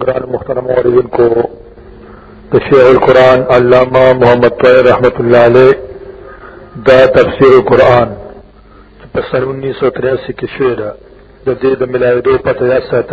قرآن مخترم عوردن کو تشیع القرآن علامہ محمد طویر رحمت اللہ علیہ دا تفسیر القرآن پسر انیس سو تریاسی کی شعر دا دید ملائی دو پتہ یا ساتھ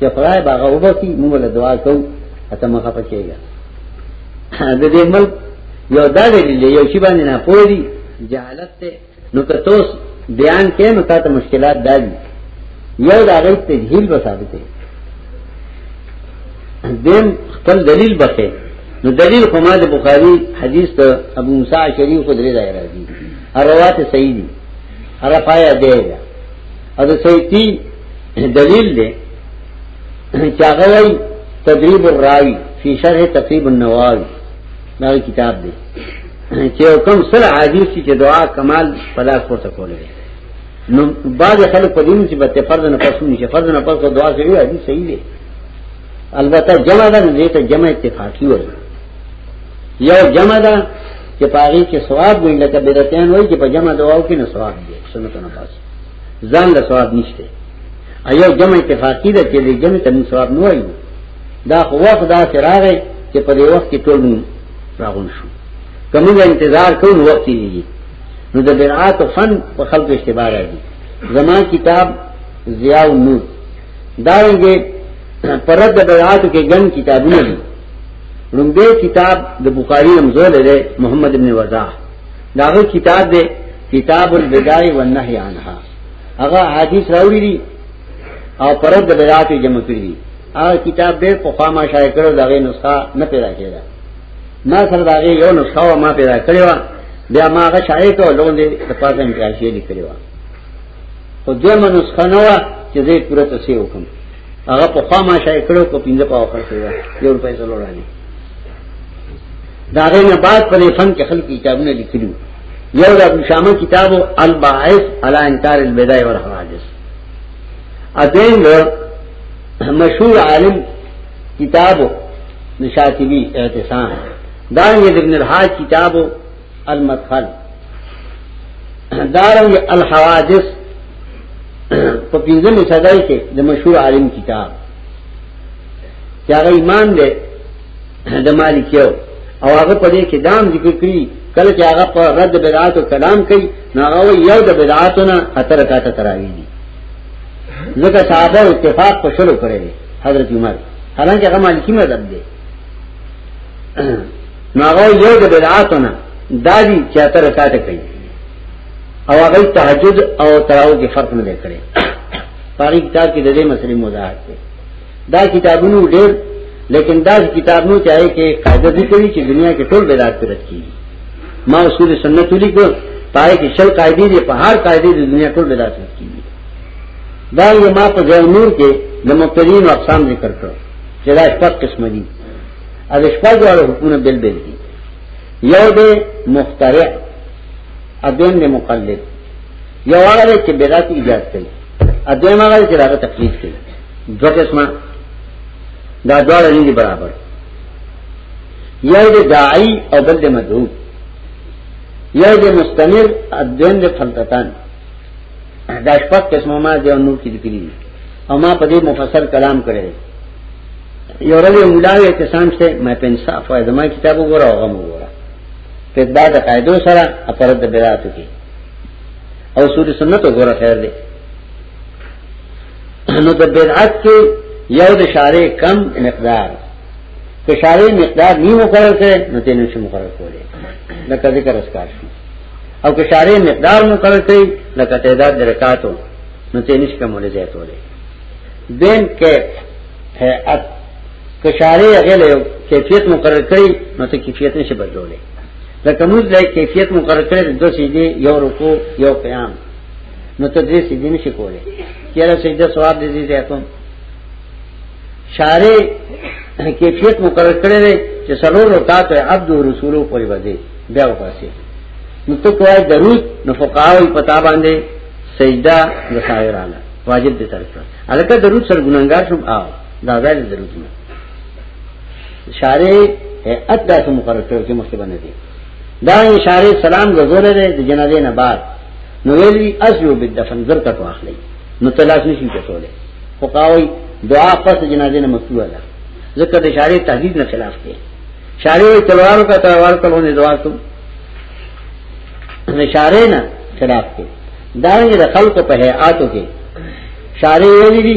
چې خدای باغ وبکی موږ له دعا کوو اته مخه پچېږي د دې ملک یو دا دی یو شی باندې نه پوری جهالت ته نو که توس بیان کې نو تاسو مشکلات دالي یو دا غي تجهیل به ثابت دی دیم خپل دلیل بخې نو دلیل خو ما د بخاری حدیث ته ابو موسی شریف خو درې ځای راځي اروات صحیح دي ارفایا دی ادا سیتی دلیل دے چاغوی تدریب الراوی فی شرح تقریب النواوی دا کتاب دے چې حکم سره عادی شي چې دعا کمال پلاس پورته کولای نو بعض خلک په دین چې به فرض نه پسو نشي فرض نه پسو دعا کوي حدیث صحیح دی البته جمع ده نه ته جمع اتفاقی وایي یو جمع ده چې پاغي کې ثواب وي لکه بدعتین وایي چې په جمع دعاو کې نه ثواب دی سنت نه پاسه ځان له ثواب نشته ایو جمع اتفاقی ده چې دې جمع ته ثواب نه وایو دا خو وخت دا سراغه چې په دې وخت کې ټول راغون شو کومه انتظار کوو وخت یې نو د برعات فن په خلق اشتباه راځي زما کتاب ضیاء النور دا یې پرد د برعات کې ګن کتابونه دي لومبه کتاب د بخاری رمزول دی محمد ابن وضاح داغه کتاب دی کتاب البدع والنهي عنها هغه حدیث راوړي دي او پرد د بدعات جمع کړی دي هغه کتاب ډېر په خامه شای کړو دغه نسخه نه پیدا کېده ما سره دغه یو نسخه ما پیدا کړی و بیا ما هغه شای ته لوندې د پاتې امتیازي لیکلی و خو دغه نسخه نه و چې زه پوره تاسو وکم هغه په خامه شای کړو په پینځه پاو خرڅه یو روپۍ زلوړانی دا غي نه بعد په فن کې خلک کتابونه لیکلو یو د ابو شامه کتاب الباعث علی انکار البدع والحوادث اذن مشهور عالم کتاب نشاطبی اعتصام دارنگ ابن الحاج کتاب المدخل دارنگ الحوادث په پنځمه صدای کې د مشهور عالم کتاب چې هغه ایمان دی د مالک یو او هغه په دې کې دام ذکر کړی کله چې هغه په رد بدعات او کلام کوي نو هغه یو د بدعاتونه اتر کاته تراوی دي ځکه صحابه اتفاق په شلو کړی دی حضرت عمر حالانکه هغه مالکی مذهب دی نو هغه یو د بدعاتونه دادی چې اتر کاته کوي او هغه تهجد او تراو کې فرق نه کړي پاری کتاب کې د دې مسلې مزاحت دی دا کتابونو ډېر لیکن دا کتابونو چاہے کې قاعده ذکر چې دنیا کې ټول بدعت پر رکھی ما اصول سنت لیکو پای کې شل قاعده دي په هر قاعده د دنیا ټول بدعت پر رکھی دا یې ما په ځای نور کې د مبتدین اقسام ذکر کړ چې دا شپږ قسم دي او شپږ واړو حکمونه بل بل دي یو دې مخترع ادم دې مقلد یو هغه چې بدعت ایجاد کوي ادم هغه چې راغه تکلیف کوي دوه قسمه دا دواړه نه دي برابر یو دې داعی او بل دې مدعو یو دې مستمر ادم دې فلتتان دا شپږ قسمه ما دې نور کې ذکر دي او ما په دې مفصل کلام کړی یو رلی مولاوی اعتصام سے میں پہ انصاف ہے زمان کتاب وګوره او غم وګوره په بعد قاعده سره اپرد براتو کې او سورې سنت وګوره خیر دی نو د بدعت کې یو د شارع کم مقدار که شارع مقدار نیم مقرر کړي نو تین نشي مقرر کولی لکه ذکر اسکار شي او که شارع مقدار مقرر کړي لکه تعداد د رکعاتو نو تین نشي کومه زیات وله دین کې هيئت که شارع غل یو کیفیت مقرر کړي نو ته کیفیت نشي بدلولې لکه موږ لای کیفیت مقرر کړی د دوه سجدي یو رکوع یو قیام نو ته دې سجدي نشي کولای چیرې سجده ثواب دې دې ته شارې کیفیت مقرر کړی دی چې سلور رکعات عبد او رسولو پورې باندې بیا وکاسي نو ته کوی درود نو فقاوی پتا باندې سجده د سایرانه واجب دې ترک کړ الکه درود سر ګناګار شوم آو دا ځای درود نه اشاره هيئت داسې مقرر کړو چې مخکې باندې دي دا اشاره سلام غزور لري د جنازې نه بعد نو ویلي اسلو بالدفن زر کټو اخلي نو تلاش نشي کولای خو قاوي دعا پس جنازې نه مکتوبه ده ځکه د اشاره تهدید نه خلاف دی اشاره وي تلوارو کا تلوار کړو نه دعا کوم اشاره نه خلاف دی دا یې د خلکو په هيئاتو کې اشاره ویلي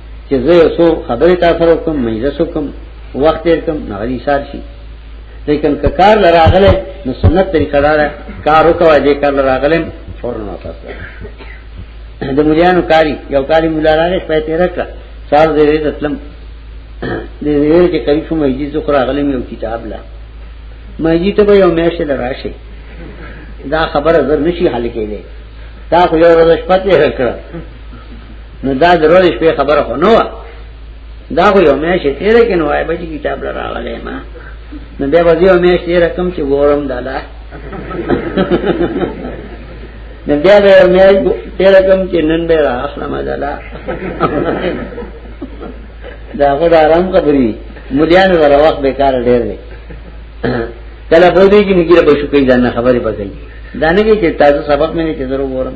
چې زه یو څو خبرې تاسو سره کوم مجلس کوم وخت یې کوم نه غوړي سار شي لیکن که کار لراغله نو سنت طریقه دار کار وکوي دې کار لراغله فورن واسه د مليانو کاری یو کاری مولا راغی په تیر کړ سال دې دې اسلام دې دې چې قریب شو مېجی زو خو راغله یو کتاب لا مېجی ته به یو مېشه لراشه دا خبره زر نشي حل کېږي دا خو یو ورځ پته کړ نو دا درول شپې خبره خو نه و دا خو یو مې شي تیر کې نو وای بچی کتاب لراغله ما نو بیا وځي یو مې شي رقم چې ګورم دالا نو بیا به مې تیر کوم چې نن به اخلم دالا دا خو د آرام خبرې مليان غره وخت به کار ډېر دی کله به دې کې نګیره به شو کوي ځان خبرې به کوي دا نه کې چې تاسو سبق مې نه چې ضرور ورم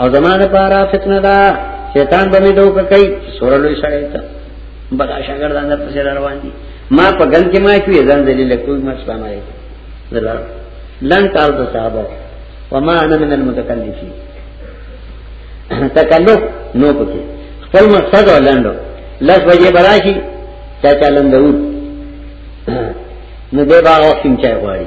او زما د پاره فتنه دا شیطان به می دوک کوي سور لوی سره ته بلا شاګردان در پسې روان دي ما په ګل کې ما کوي ځان دلیل کوي ما سلام علیکم دلار لن کال د صحابه وما انا من المتکلفین تکلف نو پکې خپل مقصد ولاندو لس بجې براشي چا چلن دود نو دې باغ وخت کې چا غواړي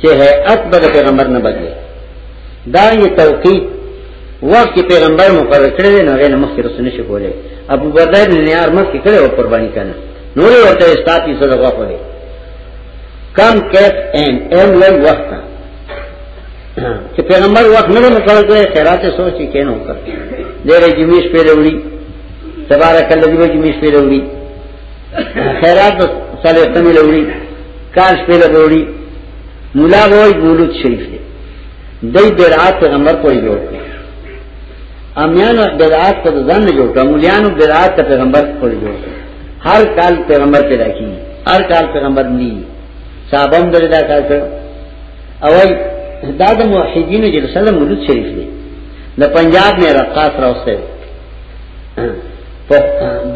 چې هيئت به پیغمبر نه بدلي دا یې توقیت وخت پیغمبر مقرر کړی نو غیر مخکې رسول نشي کولای ابو بردای بن نیار مخکې کړی او قرباني کنه نور ورته استاتی سره غوښه دی کم کیف ان ان لږ وخت چې پیغمبر وخت نه مقرر کړی خیرات سوچ یې کینو کړ دغه جمیش پیروړي تبارک الذی جمیش پیروړي خیرات سره ته مې لوري کار شپې له وروړي مولا وای مولود شریف دی دای درعات پیغمبر کوی جوړ امیانو درعات په ځان نه جوړ مولیانو درعات پیغمبر کوی جوړ هر کال پیغمبر پیدا کی هر کال پیغمبر نی صاحبم دردا کار کړ او دا د موحدینو جلسه مولود شریف دی د پنجاب نه رقاص راوسته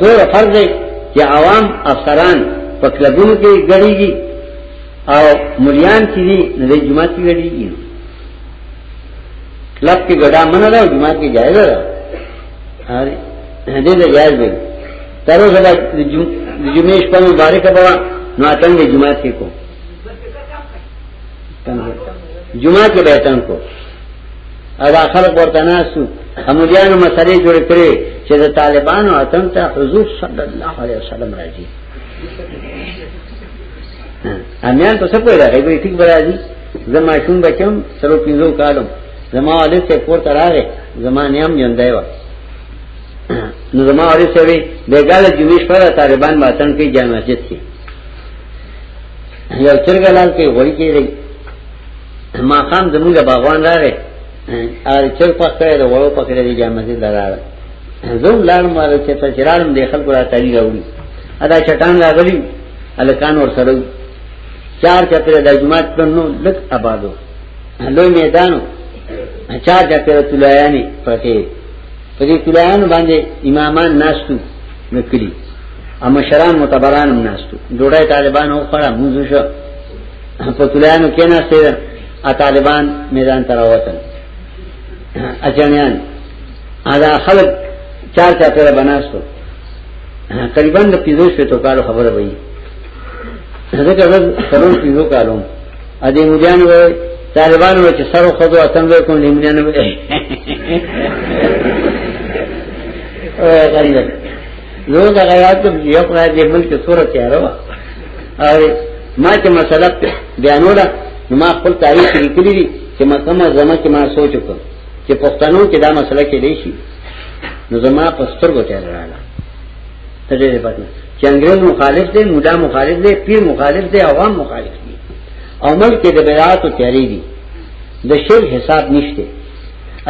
دور فرض دی چې عوام افسران په کلبونو کې ګړيږي او مليان چې دي نه د جماعت کې ګړيږي کلب کې ګډا منه ده جماعت کې جایز ده اره دې ته جایز دی تر اوسه د جمعې شپه مبارک بوا نو اتن د جماعت کې کو جمعه کې به اتن کو او دا خلق ورته ناسو همدیانو مسلې جوړ کړي چې د طالبانو اتم ته حضور صلی الله علیه وسلم راځي امیان ته څه کوي راغی به ټیک راځي زما شوم بچم سره پینځو کالم زما علي څه کور ته راغی زما نیام ژوندای و نو زما علي څه وی بیګاله جمیش پر طالبان وطن کې جامع مسجد کې یو چرګلال کې غوړي کې ما خام زمونږ باغوان راغی ار چل پخ کړی د وړو پخ کړی د جامع دې لاره زوم لارم واره چې ته چرالم دې خلکو را تالی راوړي ادا چټان راغلی الکان ور سره چار چتر د جماعت په نو لک آبادو لوی میدانو چار چتر تلایانی پرته په دې تلایانو باندې امامان ناشتو نکلی اما شران متبرانم ناشتو ډوړای طالبان او خړه موږ شو په تلیانو کې نه ستې ا طالبان میدان ته راوتل اجنیان ادا خلک چار چا پیره بناستو تقریبا د پیزو شپې تو کارو خبره وایي ځکه زه سرون پیزو کالو ا دې مودیان وای طالبان وای چې سرو خدو اتم وای کوم لیمنیان وای او غریب لوګ هغه یاد یو پر دې ملک صورت یې راو او ما چې مسله بیانوله نو ما خپل تاریخ لیکلی دی چې ما کومه زما کې ما سوچ وکړ چې پښتنو کې دا مسله کې دی شي نو زما په سترګو ته راغله ته دې پاتې چې انګريز مخالف دی مولا مخالف دی پیر مخالف دی عوام مخالف دی او ملک د بیات او تیاری دی د شر حساب نشته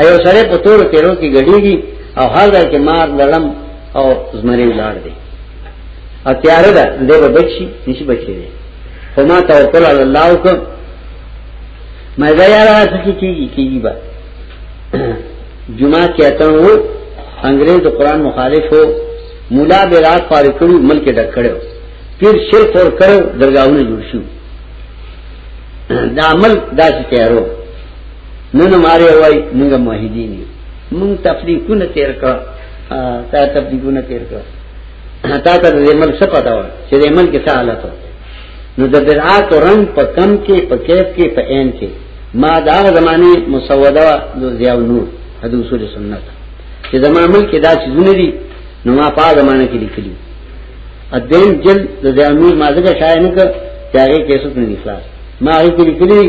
ایو سره په تور تیرو کې غړيږي او هر ځای کې مار لړم او زمري لاړ دی او تیار ده دې به بچي نشي بچي دي خو ما توکل علی الله وکړ مې دا یاره څه کیږي کیږي با جمعه کې اتن وو انګريز قرآن مخالف وو مولا به رات پاره کړو ملک ډک کړو پیر شرک اور کړو درگاہونه جوړ شو دا عمل داسې تیارو نن ماره وای موږ موحدین یو موږ تفریقونه تیر کړ تا تفریقونه تیر کړ تا ته د ملک څه پتا و چې د ملک څه حالت و نو د بدعات رنگ په کم کې په کیف کې په عین کې ما دا زمانه مسوده د ضیاء نور د اصول سنت چې زمانه ملک دا چې زونه دي نو ما په زمانه کې لیکلي ادم جل د ضیاء نور ما زګه شای نه کړ چې هغه کیسه نه اخلاص ما هغه کې لیکلي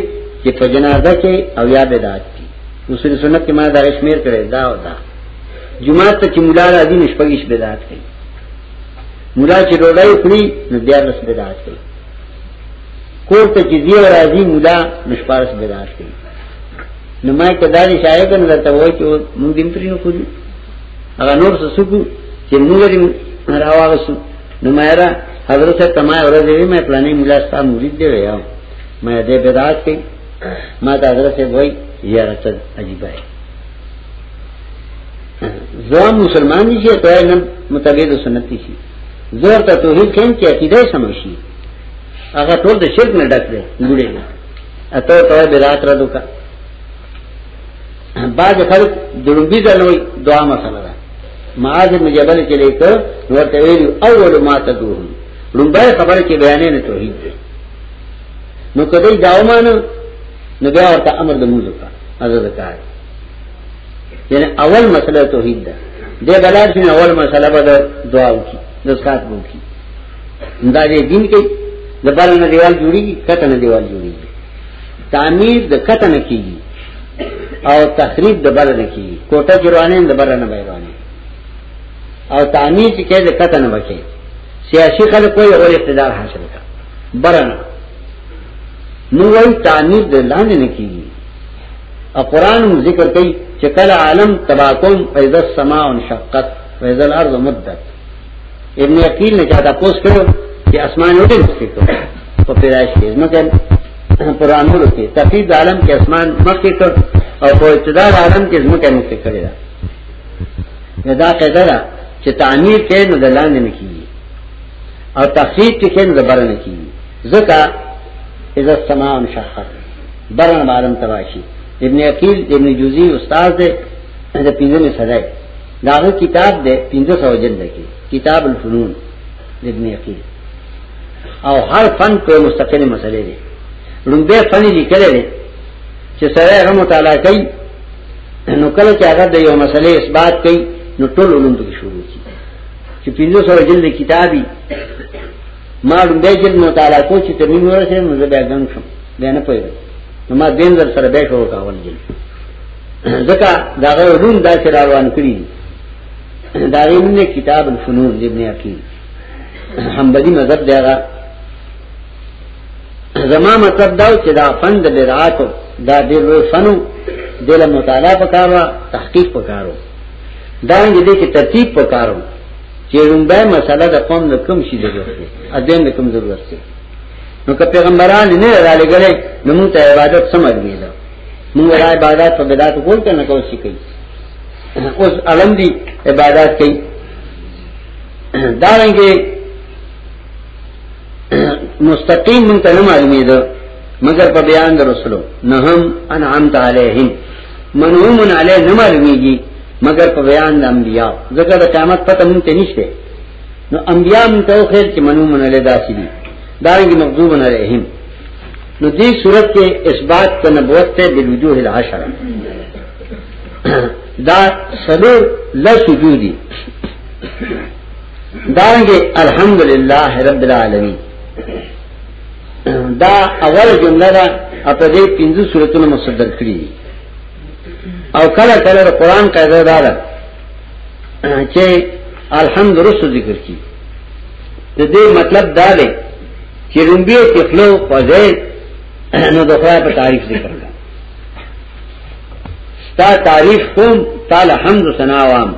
چې په جنازه کې او یا بدعات دي اصول سنت کې ما دا شمیر کړي دا او دا جمعات ته چې مولا راځي نشپګیش بدعت کوي مولا چې ډوډۍ خوري نو بیا لس بدعت کوي کور ته چې زیو راځي مولا نشپارس بدعت کوي نو ما کدار شاید نه درته وای چې مونږ دین پرې نه کوو هغه نور څه سکو چې موږ دې راوغسو نو ما را حضرت تما اورځې وی مې پلانې مولا ستا مرید دی ویا مې دې بدعت کوي ما ته حضرت وای یاره څه عجیب دی زه مسلمان دي چې ته نه متابع د سنت شي زه ته توحید کین چې عقیده سم شي هغه ټول د شرک نه ډک دی ګوره اته ته بدعت را دوکا بعض خلک دړوبي ځلوي دعا مسله ده معاذ بن جبل کې لیکو ورته ویل اول ما تدوهم لومبای خبره کې بیانې نه توحید دی نو کدی داومانه نو بیا ورته امر د موږ هغه ذکر یعنی اول مسله توحید ده د بلار شنو اول مسله به دعا وکي د سات وکي دا دې دین کې د بل نه دیوال جوړیږي کته نه دیوال جوړیږي تعمیر د کته نه کیږي او تخریب د بل نه کیږي کوټه جوړانه د بل نه بیرانه او تعمیر چې کله کته نه وکي سیاسي خلک کوئی اول اقتدار حاصل کړي برنه نو وای تعمیر د لاندې نه کیږي او قران هم ذکر کوي چې کله عالم تباکم فیض السماء انشقت فیض الارض مدت ابن عقیل نے چاہتا پوس کرو کہ اسمان اڑے مخفی کرو تو پیدائش کی عظمت ہے قرآن ہو رکھے تفید عالم کے اسمان مخفی کر اور وہ ابتدار عالم کے عظمت ہے مخفی کرے گا ندا قیدرہ کہ تعمیر کے ندلان نے کی او تخفیف کې کین زبر نه کی زکا اذا السماء انشقت برن بارم تباشی ابن عقیل ابن جوزی استاد دے دا پینزم صدای داغه کتاب دے پینزو سو جلد کی کتاب الفنون ابن عقیل او هر فن په مستقل مسئله دي لومبه فن لیکل دي چې سره هغه مطالعه کوي نو کله چې هغه د یو مسئله اثبات کوي نو ټول علوم به شروع چې 1500 جلد کتابي ما لومبه جلد مطالعه کو چې ترمیم ورسې نو زه بیا ګنګ شم بیا نه پوهیږم نو ما دین در سره به شروع کاول جلد ځکه دا غوړون دا چې روان کړی دا غوړونه کتاب الفنون ابن عقیل حنبلی مذهب دی هغه زما مطلب دا چې دا فن د بدعاتو دا ډېر لوی فنو دله مطالعه وکړه تحقیق وکړه دا رنګ دې کې ترتیب پکارو چې لومبه مسله د قوم د کم شي ضرورت دی اذن د کم ضرورت دی نو که پیغمبران نه را لګلې نو موږ ته عبادت سمجھ دی دا موږ را عبادت په بدعت کول کنه کو شي کوي اوس علم دی عبادت کوي دا رنګ مستقیم من ته معلومه ده مگر په بیان د رسولو نهم انعمت علیهم منعوم علی نه معلومیږي مگر په بیان د انبیا ځکه د قیامت پته مونږ ته نشته نو انبیا مونږ ته خیر چې منعوم علی داسې دي دا یې مغضوب علیهم نو دې صورت کې اثبات ته نبوت ته د وجوه العشره دا سلور لسجودی دارنګه الحمدلله رب العالمین دا اول جمله دا په دې پنځو سوراتونو مصدر کړی او کله کله قرآن قاعده دا ده چې الحمد رسو ذکر کی د دې مطلب دا دی چې رومبي تخلو په ځای نو د خدای په تعریف ذکر کړه تا تعریف کوم تعالی حمد ثنا وام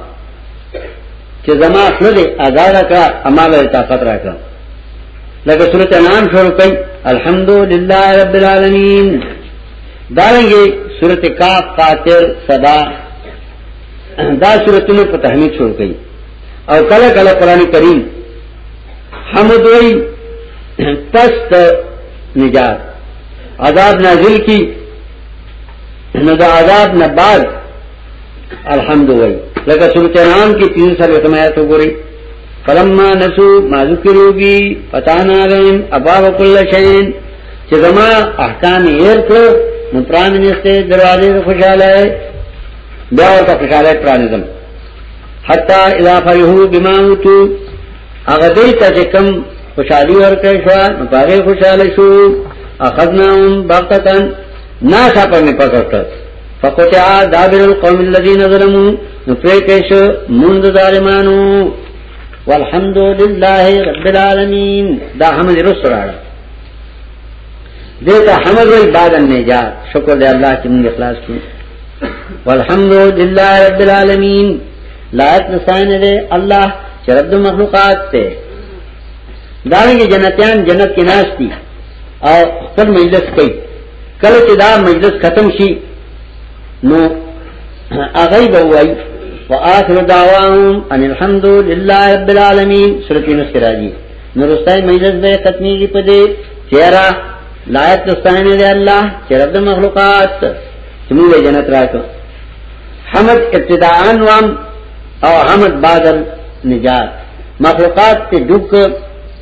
چې زما خپل دې آزاد کا اماله طاقت راکا لکه سورۃ انعام شروع کړي الحمدلله رب العالمین دارنګي سورۃ کاف فاتر صدا دا سورتونو په تحمید شروع کړي او کله کله قران کریم حمد وی پس نجات عذاب نازل کی نو دا عذاب نه بعد الحمد وای لکه سورۃ انعام کې تین سره سمات وګوري فلما نسو ما ذکرو بی پتانا غیم اباب کل شین چې زما احکام یې کړو نو پران نشته دروازې خوشاله ہے بیا ورته خوشاله پران دم حتا اذا فرحو بما اوتو هغه دې ته کم خوشالي ورکړې شو نو هغه خوشاله شو اخذناهم بغتتن ناسا پر می پکړ فقطع دابر القوم الذين ظلموا نو پرې پېښ مونږ ظالمانو والحمد لله رب العالمین دا حمد رسول الله دیتا حمد وی بعد النجات شکر دے اللہ کی منگ اخلاص کی والحمد للہ رب العالمین لائق نسائن دے اللہ چی رب دو مخلوقات تے دارنگی جنتیان جنت کی ناشتی اور خپل مجلس کئی کله چې دا مجلس ختم شي نو هغه به وایي واخر دعواهم ان الحمد لله رب العالمین سورۃ یونس کې راځي نو رستای مجلس به ختميږي په دې چیرې لایت دستانه دی الله چې رب مخلوقات چې موږ جنت راکو حمد ابتداءا وام او حمد بعد النجات مخلوقات ته دک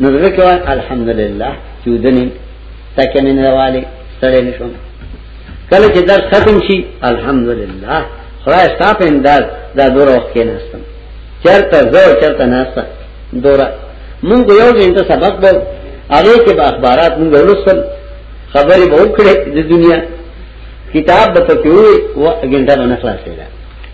نو زه کوم الحمدلله چې ودنې تکه مې نه والي ستړې نشم کله چې درس ختم شي الحمدلله خدای ستاسو په انداز دا دور وخت کې ناستم چرته زه چرته ناسته دورا مونږ یو غنټه سبق به هغه کې به اخبارات مونږ ورسل خبرې به وکړې د دنیا کتاب به پکې وي او غنټه نه خلاصې ده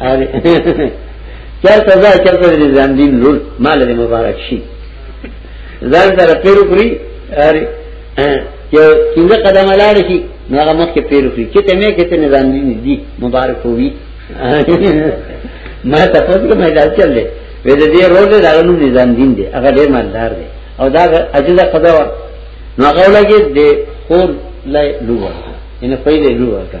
اره چرته ځا چرته دې ځان دین لور مال دې مبارک شي ځان تر پیرو کړی اره یو څنګه قدم لاړ شي نو هغه مخ کې پیرو کړی چې ته مې کې ته نظام دین دي مبارک وي ما ته پوښتنه کومه دا چلې وې دې روز دې دغه نوم نظام دین دی هغه ډېر مالدار دی او دا اجازه قضا وا نو هغه لګي دې خور لای لوه ان پیدا لوه کا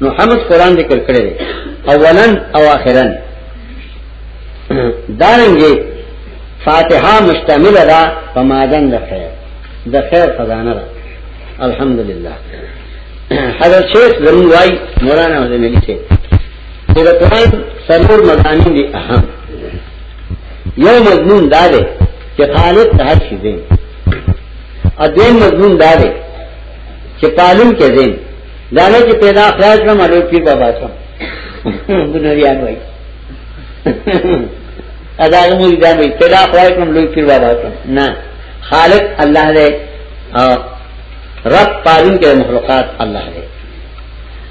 نو حمد قران ذکر کړی دی اولا او اخرا دارنګي فاتحه مشتمل ده په مادن د خیر د خیر خزانه ده الحمدلله حضرت شیخ زمون وای مولانا زمینی شیخ چې د قران سرور مضامین دي اهم یو مضمون دا دی چې خالق د هر شي دی ا دې مضمون دا دی چې پالون کې دی دا نه چې پیدا خلاص نه مړو پیر بابا سم بنریان وای ادا موږ دا مې پیدا خلاص نه مړو پیر بابا سم نه خالق الله دې او رب پالون کې مخلوقات الله دې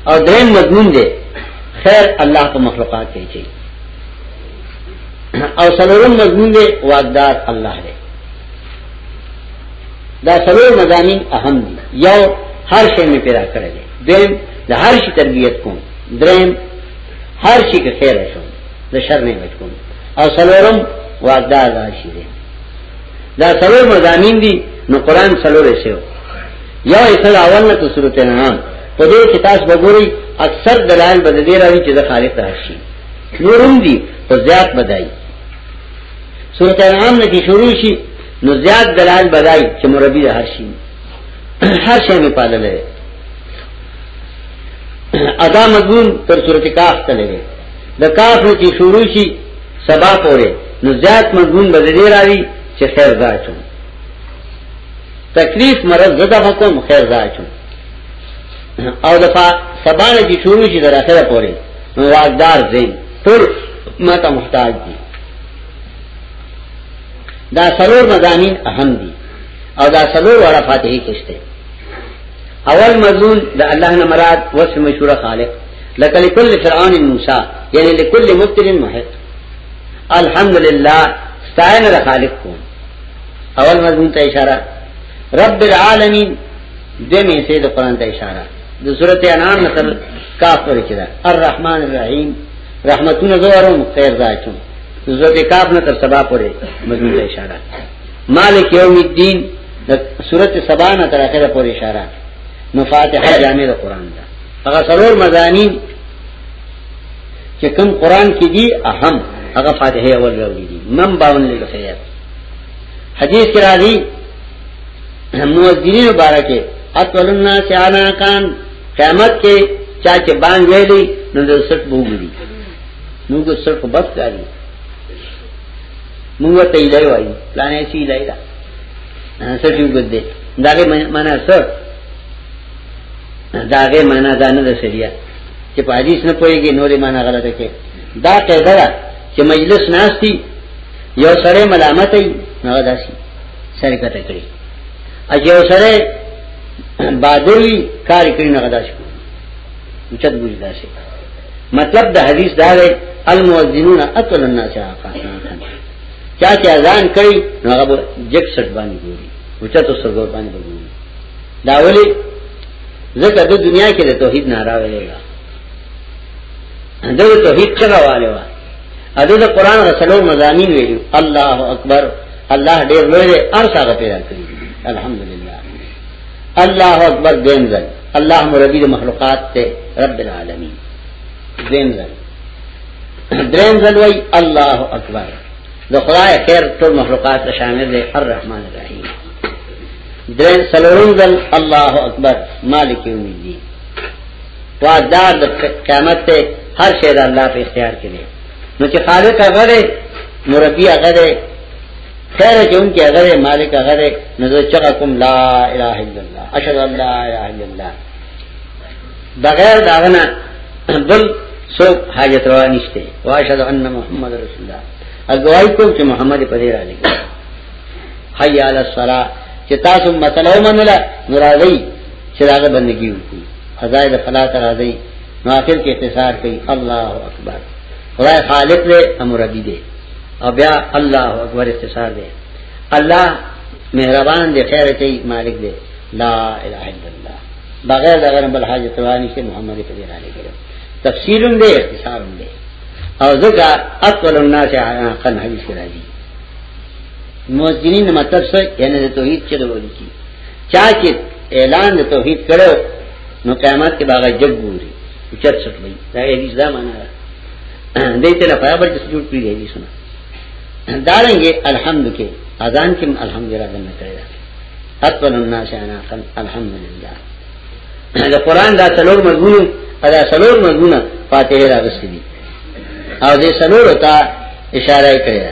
او درې مضمون دې خیر الله په مخلوقات کې چي او سلورم مضمون دې واقدار الله دې دا سلور مضامین اهم دي یو هر شی می پیدا کړی دی دیم د هر شي تربیت کوم دریم هر شي کې خیر شوم د شر نه بچ کوم او سلورم واقدار راشي دی دا سلور مضامین دي نو قران سلور شی یو اصل اول نه سورته انعام په دې کې تاسو وګورئ اکثر دلایل بد دې راوي چې د خالق راشي نورم دي په زیات بدای سورته انعام نه کې شروع شي نو زیاد دلال بدای چې مربی د هر شي هر شي می پاللې ادا مضمون تر صورت کاف تللې د کاف نو چې شروع شي سبا پورې نو زیاد مضمون بدلې راوي چې خیر ذاتو تکلیف مرض زده حکم خیر ذاتو او د سبا نه چې شروع شي تر اخره پورې نو واقدار زین ټول ماته محتاج دي دا سلور مضامین اهم دي او دا سلور وړه فاتحه کېشته اول مضمون د الله نه مراد وصف مشهور خالق لکه لكل فرعون موسی یعنی لكل مبتل محق الحمدلله ستاینه د خالق کوم اول مضمون ته اشاره رب العالمین دې مې سه د قران ته اشاره د سورته انعام نصر کاف ورکړه الرحمن الرحیم رحمتونه زوروم خیر زاچوم زوت کاف نه تر سبا پورې مضمون ته اشاره مالک یوم الدین د سورۃ سبا نه تر اخره پورې اشاره نو فاتحه جامع د قران ده هغه سرور مزانی چې کوم قران کې دي اهم هغه فاتحه اول راوړي دي من باون له خیر حدیث کې راځي مؤذنین مبارکه اطول الناس عناقان قیامت کې چا چې بانګ ویلې نو د سټ بوګړي نو د سټ په بد کاری موږ ته ایلای وای پلانې شي ایلای دا سټ یو ګد دې داګه معنا څه داګه معنا دا نه سړیا چې په حدیث نه پويږي نورې معنا غلطه کې دا قاعده ده چې مجلس ناشتي یو سره ملامت ای نه داسي سر کټه کړی اجه سره بادر وی کار کړی نه غدا شو چت بوج دا شي مطلب د حدیث دا دی المؤذنون اقل الناس حقا چا چې اذان کوي نو هغه جک سټ باندې ګوري او چا تو سرګور باندې ګوري دا ولي زکه د دنیا کې د توحید نارا ویلې دا د توحید څنګه والي وا اده د قران غسلو مزامین ویلو الله اکبر الله ډیر لوی دی هر څه هغه پیدا کړی الحمدلله الله اکبر دین زل الله مربی د مخلوقات ته رب العالمین دین زل درین زل وی الله اکبر د خدای خیر ټول مخلوقات ته شامل دی الرحمن الرحیم درین سلورون زل الله اکبر مالک یوم الدین وعدار د قیامت ته هر شی د الله په اختیار کې دی نو چې خالق هغه دی مربي هغه دی خیر چې اون کې هغه دی مالک هغه دی نو زه چا کوم لا اله الا الله اشهد ان لا اله الا الله بغیر داغنا بل سو حاجت روا نشته واشهد ان محمد رسول الله اګوای کوم چې محمد په دې را لګي حي علی الصلاه چې تاسو مطلب منله ناراضي چې داغه بندگی وکړي خدای د فلا تراضي نو آخر کې اختصار کوي الله اکبر خدای خالق دی امر دی دی او بیا الله اکبر اختصار دی الله مهربان دی خیر کوي مالک دی لا اله الا الله بغیر دغه بل حاجت وانی چې محمد په دې راځي کړو تفسیر هم دی اختصار هم دی او ځکه اقل الناس عقل حدیث راځي موذنین مطلب څه یعنی د توحید چې ډول کی چا چې اعلان د توحید کړو نو قیامت کې باغه جګ ګوري چت شټ وي دا یې ځا معنا ده دې ته نه فابر چې جوړ کړی دی سنا دارنګه الحمد کې اذان کې الحمد لله نه کړی دا اطول الناس انا الحمد لله دا قران دا څلور مضمون دا څلور مضمون فاتحه راغستې دي او دې څلور ته اشاره کړې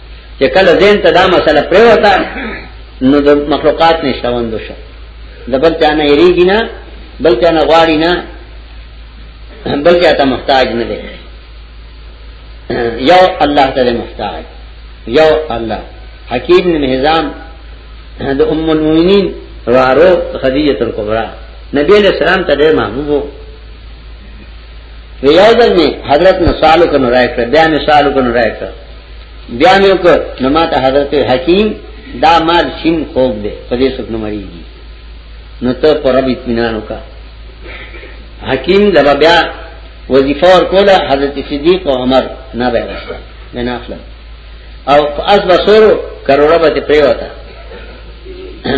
چې کله زین ته دا مسله پریوتا نو د مخلوقات نشته وندو شه د بل چا نه یریږي نه بل چا نه غواړي نه بل چا ته محتاج نه دی یو الله ته محتاج یو الله حکیم بن حزام د ام المؤمنین وارو خدیجه الکبرى نبی علیہ السلام ته ډېر محبوب وو ویاځل می حضرت نو سالو کنو راکړه بیا می سالو کنو راکړه بیا مې وکړ نو ما ته حضرت حکیم دا مال شین خوب دی په دې څوک نه مریږي نو ته پر رب اطمینان وکړه حکیم لبا بیا وظیفه ور کوله حضرت صدیق او عمر نه به وسته نه افلم او اس بسورو کروڑا به پرې وتا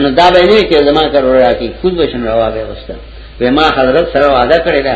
نو دا به نه چې زما کروڑا کې خود بشن روا به وسته و ما حضرت سره وعده کړی دا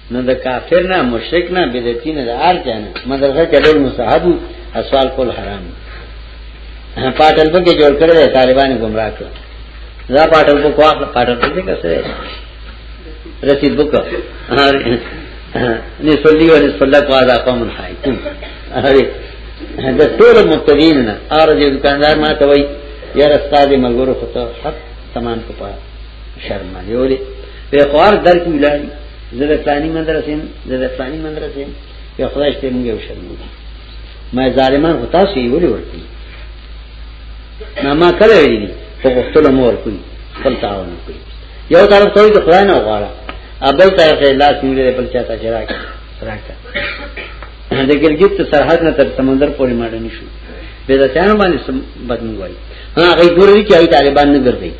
نو د کافر نه مشرک نه بدعتین نه ار جان مدرسه چلول مصاحب اسوال کول حرام پاټل په کې جوړ کړل طالبان گمراه کړ دا پاټل په کوه پاټل په کې کسره رسید بک نه صلی و رسول الله کو ادا قوم حای اره د ټول متقین نه ار دې دکاندار ما ته وای یا رستا دې ملګرو خطر حق تمام کو پاره شرم دی ولې په خوار در کې ولاړی زه د پلاني مدرسې زه د پلاني مدرسې په خدای ته موږ یو شرم دی ما ظالمان هتا سي ولې ورته ما ما کړې دي په وختلو مور کوي خپل تعاون کوي یو طرف ته د خدای نه غواړه ابل طرف ته لاس نیولې بل چاته چراغ راکړه د ګلګت سرحد نه تر سمندر پورې ماډه نشو به د ځان باندې بدنوي ها هغه ګوري چې هغه طالبان نه ګرځي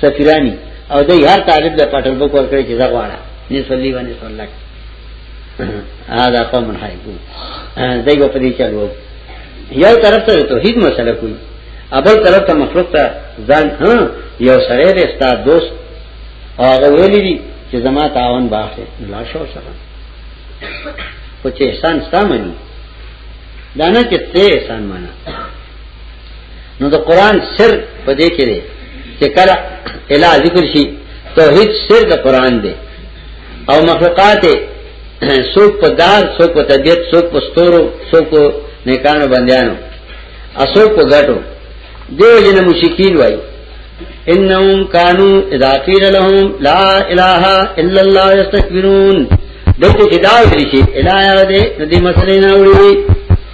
سفیرانی او د هر طالب د پټل بک ور کړی چې دا غواړه نه صلی و نه صلی هذا قوم حیبون دایو په دې چلو یو طرف ته توحید مسله کوي ابل طرف ته مخلوق ته ځان ها یو سره دې ستا دوست او هغه ویلي دي چې زما تعاون باخه لا شو سره خو چې احسان ستا مني دانه چې ته احسان معنا نو د قران سر په دې کې دی چې کله اله ذکر شي توحید سر د قران دی او مخلوقات سوک په دار سوک په طبیعت سوک په ستورو سوک په نیکانو بندیانو اسوک په غټو دیو جن مشکین وای انهم كانوا اذا قيل لهم لا اله الا الله يستكبرون دغه چې دا ویل شي الای دې دې مسلې نه وړي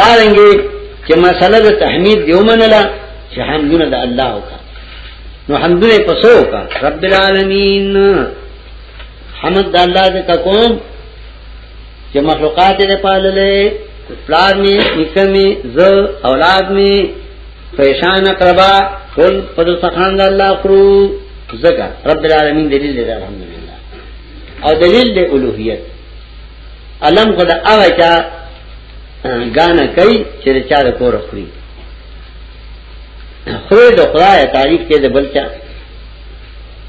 دا رنګي چې مسله د تحمید دیو منله چې حمدونه د الله وکړه نو حمدونه پسو وکړه رب العالمین حمد د الله دې کوم چې مخلوقات دې پاللې پلار می نکمی ز اولاد می فیشان اقربا ټول په سخان د الله خرو زګه رب العالمین دلیل دی الحمدلله او دلیل دی اولوہیت علم خدا هغه چا غانا کوي چې چا د کور خوري خو د خدای تعریف کې د بلچا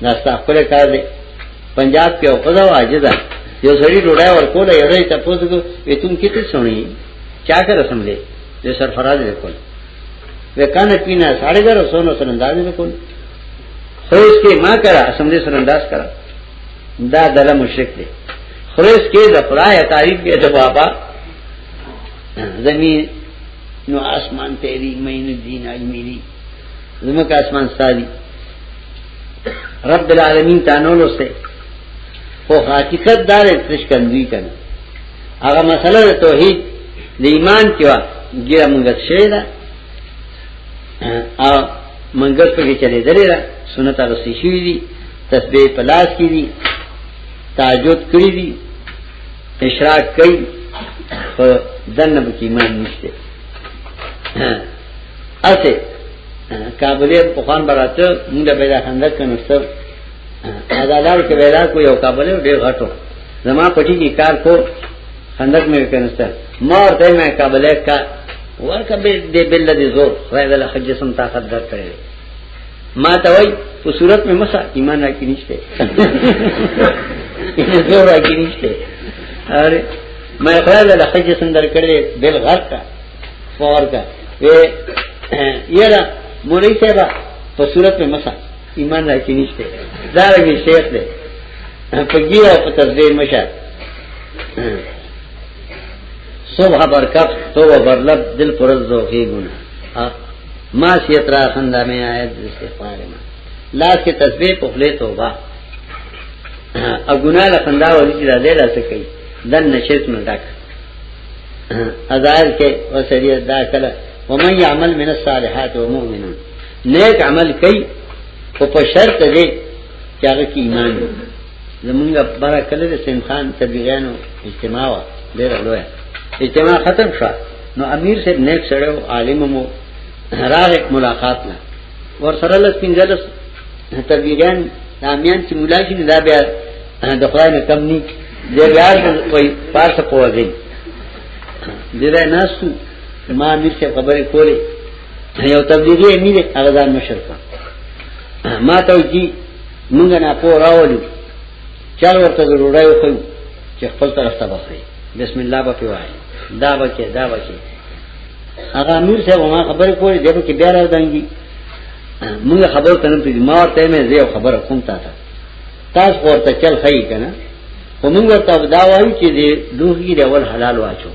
دا ستاسو خپل کار دی پنجاب کې او خدا واجدا یو سړی ډوډۍ ورکول یې راځي تاسو کو وتون کې څه سونی چا کر رسم دې یو سرفراز وکول وکانه پینا ساړګر سونو سرنداز وکول خو اس کې ما کرا سمجھے سرنداز کرا دا دله مشرک دی خریس کې د خدای تعریف کې ته بابا زمين نو اسمان تیری مین دین اجمیری زمکه اسمان ساری رب العالمین تانو لسته خو حقیقت دار تشکندوی کنه هغه مسله د توحید د ایمان کې وا ګیره مونږ شي دا او مونږ په کې چلے درې را سنت هغه شي دي تسبیح په لاس کې دي تهجد کړی دي اشراق کوي په ځنب کې ایمان نشته اسه کابلیت په خوان براته موږ به دا خندق کنه سر ادالار کې ویلا کو یو کابلیو ډیر غټو زما پټی کې کار کو خندق مې کنه سر ما ورته مې کابلیت کا ورکه به دې بل دې زور خدای دې حج سم طاقت درکړي ما ته وای په صورت مې مسا ایمان راکې نشته یې زور راکې نشته اره ما خیال له خجه سندر کړې بل غر کا فور کا وې یلا مولوی صاحب په صورت مې مسا ایمان راکې نشته دا رنګ شیخ دی په ګیره په تزدې مشه صبح برکت تو برلب دل پرز زوخی گنا ما سیت را خندا میں آیت استغفار ما لاس کې تسبیح په خله توبه او ګناه له خندا ولې چې راځي لاس کوي دن نشیت نه ډک ازار کې وسریه دا کله ومن يعمل من الصالحات ومؤمن نیک عمل کوي خو په شرط دی چې هغه کې ایمان وي زمونږه برا کله د سیم خان تبلیغانو اجتماع وا ډېر لوی اجتماع ختم شو نو امیر صاحب نیک سره عالم مو راغک ملاقات لا ور سره لس پنځلس تبلیغان نامیان چې مولا شي دا بیا د خدای نه کم نه دی بیا په پاسه پوځي دی دا ناسو ما امیر صاحب خبرې کولې یو تبلیغي امیر هغه ځان مشر کا ما ته وی مونږ نه پوراولو چل ورته ضرورای خو چې خپل طرف ته بخري بسم الله به پیوای دا بکې دا بکې هغه امیر صاحب ما خبرې کولې دغه کې بیا راځي موږ خبر کنه ته ما ورته مې زه خبره کوم تا ته تاسو ورته چل خی کنه خو موږ ورته دا وایو چې دې دوی دې اول حلال واچو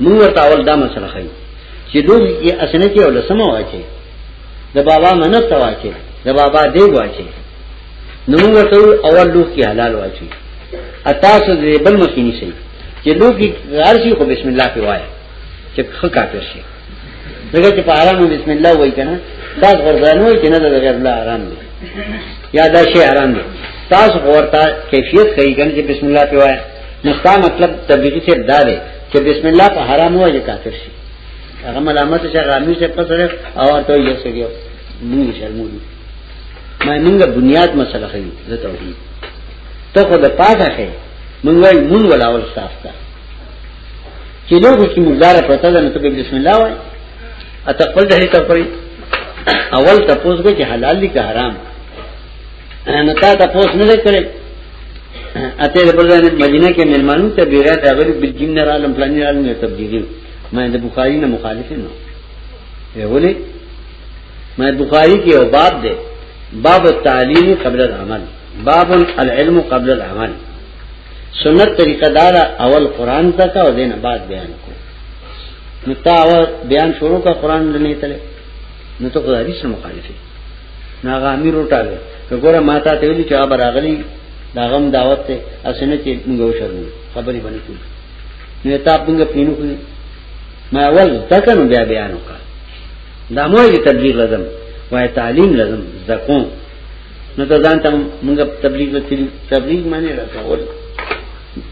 موږ ورته اول دا مسله خی چې دوی یې اسنه کې اول سم واچي د بابا منت واچي د بابا دې واچي نو موږ ورته اول لوخ کې حلال واچي اتاسو دې بل مخینی شي چې لوخ کې غارشي خو بسم الله په وایي چې خو کافر شي دغه چې په حرام بسم الله وایي کنه تاسو غرضانو چې نه د غیر الله حرام دي یا دا شی حرام دي تاسو ورته کیفیت کوي کنه چې بسم الله په وایي نو ستا مطلب تبلیغی سے دا دے کہ بسم اللہ پہ حرام ہوا یہ کافر سی هغه ملامت شه غامی شه پسره او ورته یې سګیو موږ شرمولو ما موږ بنیاد مسله خیو د توحید ته خو د پاګه خې موږ وای مون ولا اول صاف کا چې نو خو چې موږ دار پرته ده نو ته بسم الله وای اته خپل د هیڅ پرې اول تاسو به چې حلال دي که حرام نو تا تاسو نه کړې اته د بلځان مدینه کې مېلمانو ته بیره دا غری بلجیم نه رالم پلانې رالم تبدیلی ما د بخاری نه مخالف نه ویولې میں بخاری کی او باب دے باب التعلیم قبل العمل باب العلم قبل العمل سنت طریقہ دارا اول قرآن تک اور دین بعد بیان کو نتا اول بیان شروع کا قرآن لنے تلے نو تو خدا حدیث نه مخالف دی نو هغه امیر وټاله وګوره ماته ته ویل چې هغه راغلی دا غم دعوت ته اسنه چې موږ وشرو خبرې باندې کوي نو تا پنګ پینو کوي ما اول تکن بیا بیان وکړ دا موي دي تبلیغ لازم وای تعلیم لازم زکو نو ته ځان ته موږ تبلیغ لتلی تبلیغ معنی راکول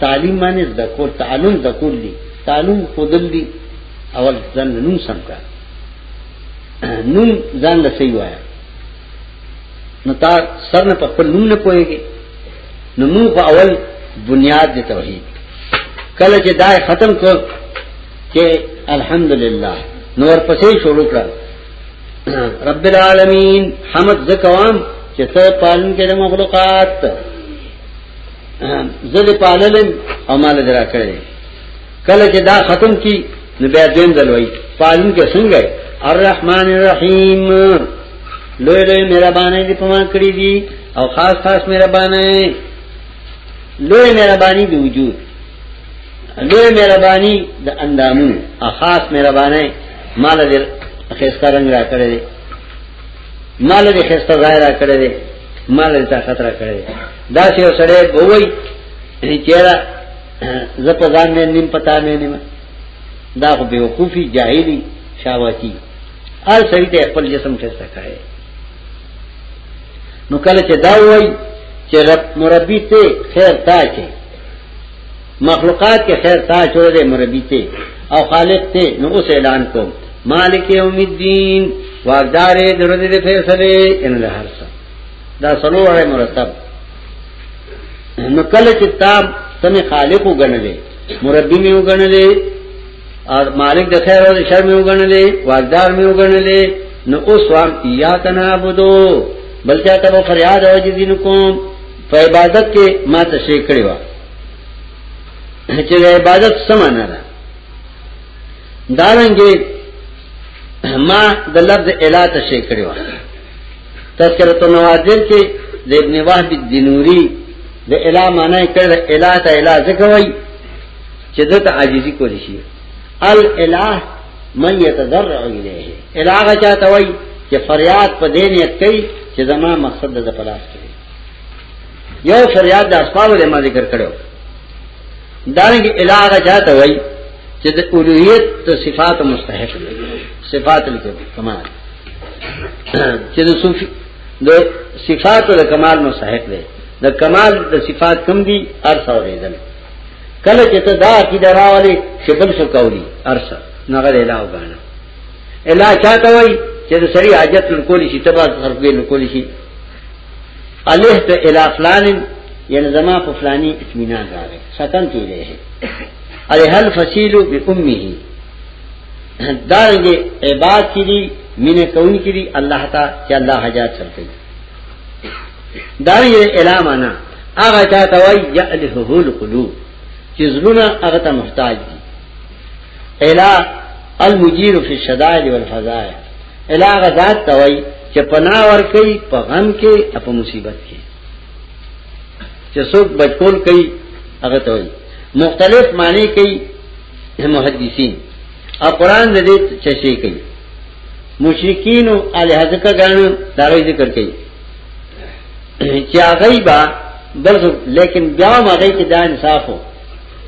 تعلیم معنی زکو تعلم زکو دي تعلم خودل دي اول ځان نوم سم کا نوم ځان له صحیح وای نو تا سر نه په خپل نوم نه پويږي نو موږ اول بنیاد د توحید کله چې دای ختم کړ چې الحمدلله نور پسې شروع کړ رب العالمین حمد زکوام چې ته پالن کې د مخلوقات زه دې پاللم او مال دې را کړې کله چې دا ختم کی نو بیا دین دلوي پالن کې څنګه الرحمن الرحیم لوی لوی مهربانه دې پما کړی دي او خاص خاص مهربانه لوی مهرباني دی وجود لوی مهرباني د اندامونو خاص مهرباني مال دې خسته رنگ را کړی دی مال دې خسته ظاهر را کړی دی مال دې طاقت را کړی دی دا چې سره ووي چیرې زه په ځان نه نیم پتا نه نیم دا خو به وقوفي جاهلی شاواتی ار سړی ته خپل جسم خسته کړی نو کله چې دا وای چې رب مربي ته خیر تا کې مخلوقات کې خیر تا چور دې مربي ته او خالق ته نو اوس اعلان کوم مالک یوم الدین واغدار درو دې فیصله ان له هر څه دا سلو وړه مرتب نو کله چې تا تنه خالق وګڼلې مربي مې وګڼلې او مالک د خیر او شر مې وګڼلې واغدار مې وګڼلې نو اوس وام یا تنابودو بلکې ته فریاد او جدین کوم په عبادت کې ما ته شي کړی و چې عبادت سمانه ده دارنګي ما د لفظ الا ته شي کړی و تذکرۃ النوادر کې د ابن وهب الدنوري د الا معنی کړه الا ته الا ذکر وای چې د ته عاجزي کول شي ال اله من يتضرع الیه الا هغه چاته وای چې فریاد په دې نیت کوي چې زما مقصد د پلاس یو شریعت د اسباب له ما ذکر کړو دانګ الهغه چاته وای چې د اولویت د صفات مستحق دي صفات الکمال چې د صوفي د صفات د کمال مستحق دي د کمال د صفات کم دي ارث اوریدل کله چې ته دا عقیده راولې چې بل څه کولی ارث نه غل الہ وګاڼه الہ چاته وای چې د سړي حاجت لکول شي تبا خرګې لکول شي الف ته الی فلان یعنی زما په فلانی اطمینان راغی سکن کې له الی هل فصیل بامه دارنګه عباد کړي مینه کون کړي الله تا چې الله حاجات سره کوي دارنګه الی معنا هغه چا توي یعله القلوب چې زړونه هغه ته محتاج دي الی المجیر فی الشدائد والفضائل الاغه ذات توي چې پنا ور کوي په غم کې او په مصیبت کې چې څوک بچول کوي هغه توي مختلف معنی کوي محدثین او قران دې چشي کوي مشرکین او الہذ کا غان دا ذکر کوي چې هغه با بل لیکن بیا ما غي کې دا انصاف وو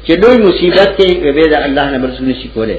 چې لوی مصیبت کې به د الله نه برسول شي کوله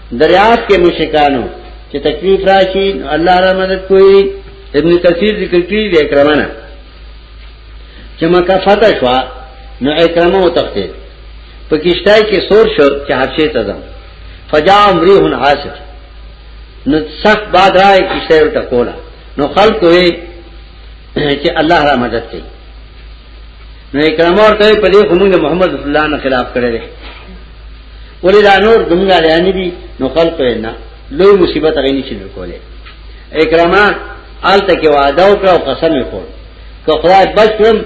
دریاب کې مشکانو چې تکلیف راشي الله را مدد کوي ابن کثیر ذکر کړی دی کرمانه چې مکه فتح شو نو اکرمه وتخته په کیشتای کې سور شو چې حبشه ته ځم فجاء امرهن عاصف نو سخت باد راي کیشتای ورته کولا نو خلق وي چې الله را مدد کوي نو اکرام ورته په دې خمون محمد رسول الله نه خلاف کړی ولې دا نور دمګا لانی دي نو خلق یې نه لوی مصیبت غي نشي کوله اکرامه آل تک وعده او قسم یې خور که خدای بچ کړم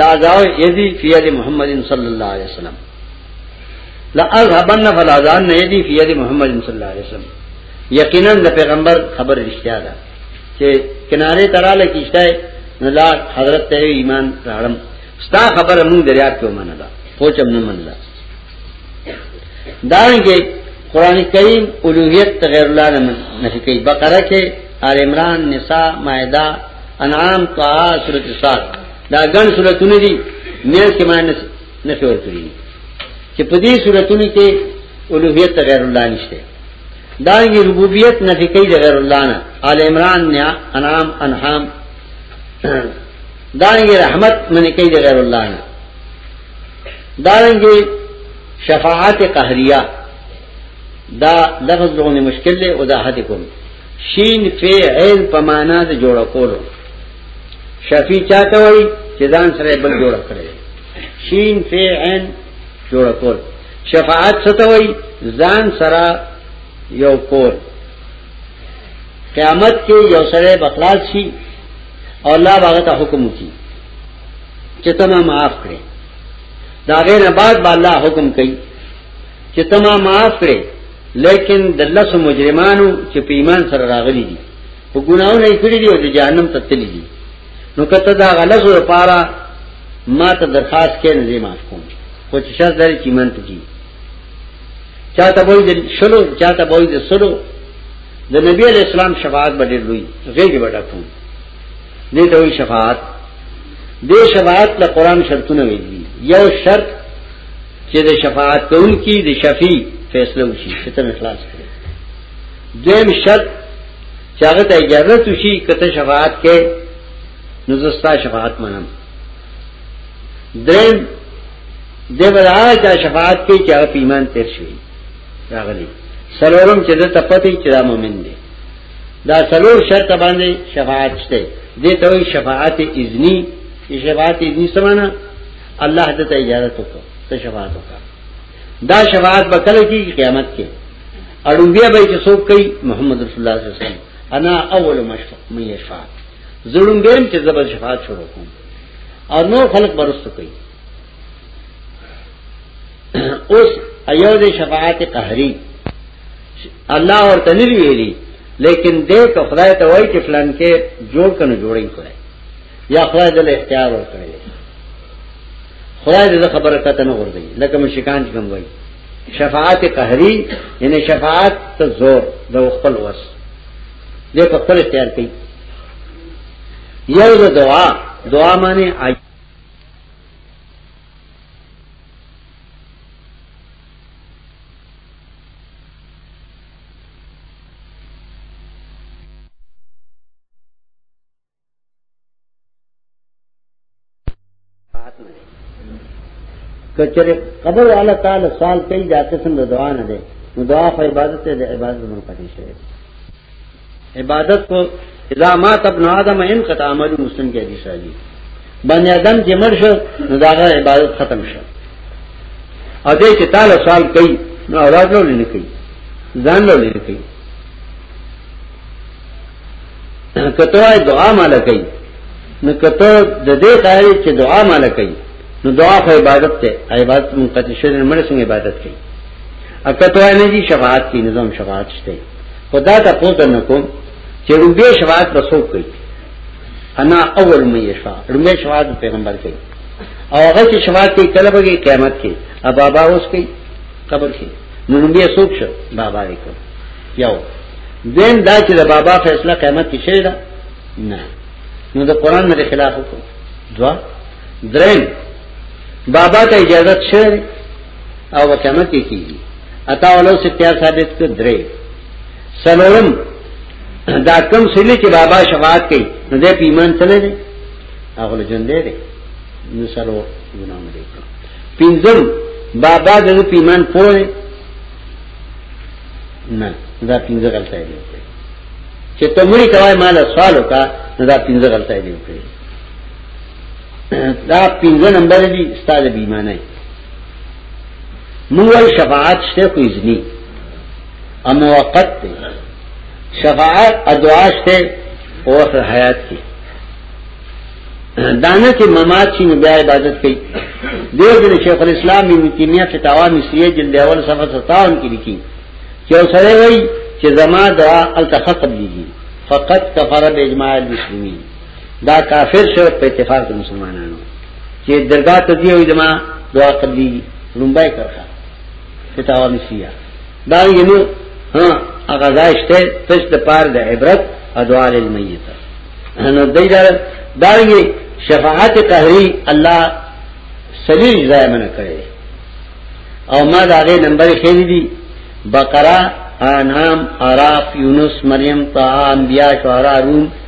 لا زاو یدی فی ید محمد صلی الله علیه وسلم لا اذهبن فلا زان یدی فی ید محمد صلی الله علیه وسلم یقینا د پیغمبر خبر رښتیا ده چې کناره تراله کیشته نه لا حضرت ته ایمان راړم ستا خبره مونږ دریا کې ومنه ده پوچم نه منله دارنګه قران کریم اولوہیت غیر الله نه نفي کوي بقره کې آل عمران نساء مائده انعام طه سورۃ الصاد دا ګڼ سوراتونه دي مې کې معنی نفي ورکړي چې په دې سوراتونو کې اولوہیت غیر الله نشته دا یې ربوبیت نفي کوي غیر الله نه آل عمران نه انعام انعام دا یې رحمت منې کوي غیر الله نه دارنګي شفاعت قهريه دا لفظ لغونی مشکل دی او دا حد کوم شین فی عین پمانا د جوړ کولو شفیع چاته وای چې ځان سره بل جوړ کړی شین فی عین جوړ کول شفاعت څه وای ځان سره یو کول قیامت کې یو سره بخلاص شي او الله هغه ته حکم وکړي چې تما معاف کړي دا غیر بعد با الله حکم کوي چې تما معاف کړي لیکن د لس مجرمانو چې په ایمان سره راغلي دي په ګناونه یې کړی دی او د جهنم ته تللی دي نو کته دا غلزو لپاره ما ته درخواست کې نه دی معاف کوم خو چې شرط لري چې ایمان ته کی چاته وای د شلو چاته وای د سلو د نبی علی اسلام شفاعت باندې لوی غېږ وډه کوم دې ته وی شفاعت دې شفاعت له قران شرطونه وی دي یو شرط چې د شفاعت کوونکی د شفیع فیصله وشي چې تر اخلاص کړي دویم شرط چې هغه ته اجازه وشي کته شفاعت کې نو زستا شفاعت منم دریم د برای چا شفاعت کې چې هغه ایمان تیر شي راغلی سرورم چې د تپتی چې دا مؤمن دی دا سلور شرط باندې شفاعت شته دې ته وي شفاعت اذنی شفاعت اذنی سمانا الله دې ته اجازه وکړه ته شفاعت وکړه دا شفاعت به کله کی قیامت کې اړم بیا به چې څوک کوي محمد رسول الله صلی الله علیه وسلم انا اول مشفع من یشفع زړم بیم چې زبر شفاعت شروع کوم او نو خلق برسته کوي اوس ایو دې شفاعت قهری الله ورته نه ویلي لیکن دې که خدای ته وایي چې فلان کې جوړ کنه جوړی خدای یا خدای دې اختیار ورکړي خدای دې خبره کته نه ورځي لکه مشکان چې کوم وایي شفاعت قهری یعنی شفاعت ته زور د خپل وس دې په خپل اختیار کوي یو دعا دعا معنی کچره قبر والا تعالی سوال کوي دا قسم د دعا نه ده نو دعا په عبادت ته د عبادت باندې پاتې شي عبادت کو اذا مات ابن آدم انقطع عمل مسلم کې حدیث راځي بنی آدم چې مړ شو نو دا عبادت ختم شو او دې چې تعالی سوال کوي نو اولاد له نه کوي ځان له نه کوي کته دعا مال کوي نو کته د دې قائل چې دعا مال کوي نو دعا خو عبادت ته عبادت منقطع شوی نه مړ څنګه عبادت کوي اته ته نه دي شفاعت کې نظام شفاعت شته خدا ته پوښتنه نه کوم چې روبه شفاعت رسو کوي انا اول مې شفاع روبه شفاعت پیغمبر کوي او هغه چې شفاعت کوي کله به قیامت کې اب بابا اوس کوي قبر کې نو روبه سوک شو بابا یې کو یو دین دا چې د بابا فیصله قیامت کې شي نه نو د قران نه خلاف وکړو دوا درین بابا ته اجازه شر او وکامت کیږي اتا ولو سے تیار ثابت کړ درې سلورم دا کم سلی چې بابا شفاعت کوي نو دې په ایمان تل دی هغه له جون دی نو سره ګناه مې کړ پینځم بابا د پیمان پوره نه دا پینځه غلطه دی چې تمری کوي مال سوال وکا نو دا پینځه غلطه دی دا پنځه نمبر دی استاد بیمانه موږ شفاعت شته خو اذنی او موقت دی شفاعت ادعا شته او اخر حیات کې دانه چې ممات شي نو بیا عبادت کوي دیو جن شیخ الاسلام ابن تیمیہ فتاوا مصریه جلد اول صفحه 57 کې لیکي چې اوسره وایي چې زما دعا التخطب دي فقط کفر باجماع المسلمین دا کافر شو په اتفاق د مسلمانانو چې درګه ته دی وي دما دعا قبلي لومبای کرخه فتاوا مسیح دا یې نو ها هغه ځایشته تش د پار د عبرت ادوال المیت نو دای دا دا یې شفاعت قهری الله سلی ځای منه کړی او ما دا غي نمبر خېری دي بقره انعام عراف یونس مریم طه انبیاء شعراء روم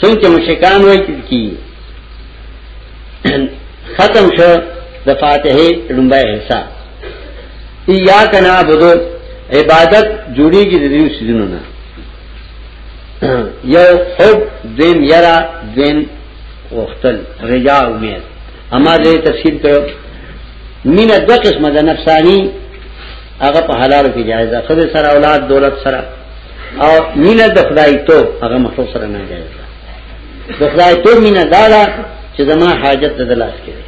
څنګه مشکان وای کی ختم شو د فاتحه لومبای حصہ یا کنا بدو عبادت جوړی کی د دې سيزونو نه یو حب دین یرا دین وختل رجا امید اما دې تفسیر کړو مینه د قسمه د نفسانی هغه په حلال کې جایز ده خو سره اولاد دولت سره او مینه د خدای ته هغه مخلوق سره نه جایز ده د خدای ته مینه دا ده چې زما حاجت د لاس کې ده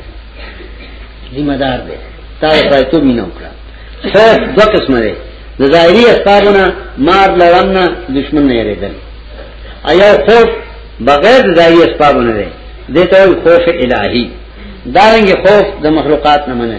ذمہ دار ده تا خدای ته مینه وکړه خوف دو قسمه ده د ظاهري اسبابونه مار لړنه دشمن نه یریدل ایا خوف بغیر ظاهري اسبابونه ده دته خوف الهي دارنګ خوف د مخلوقات نه منه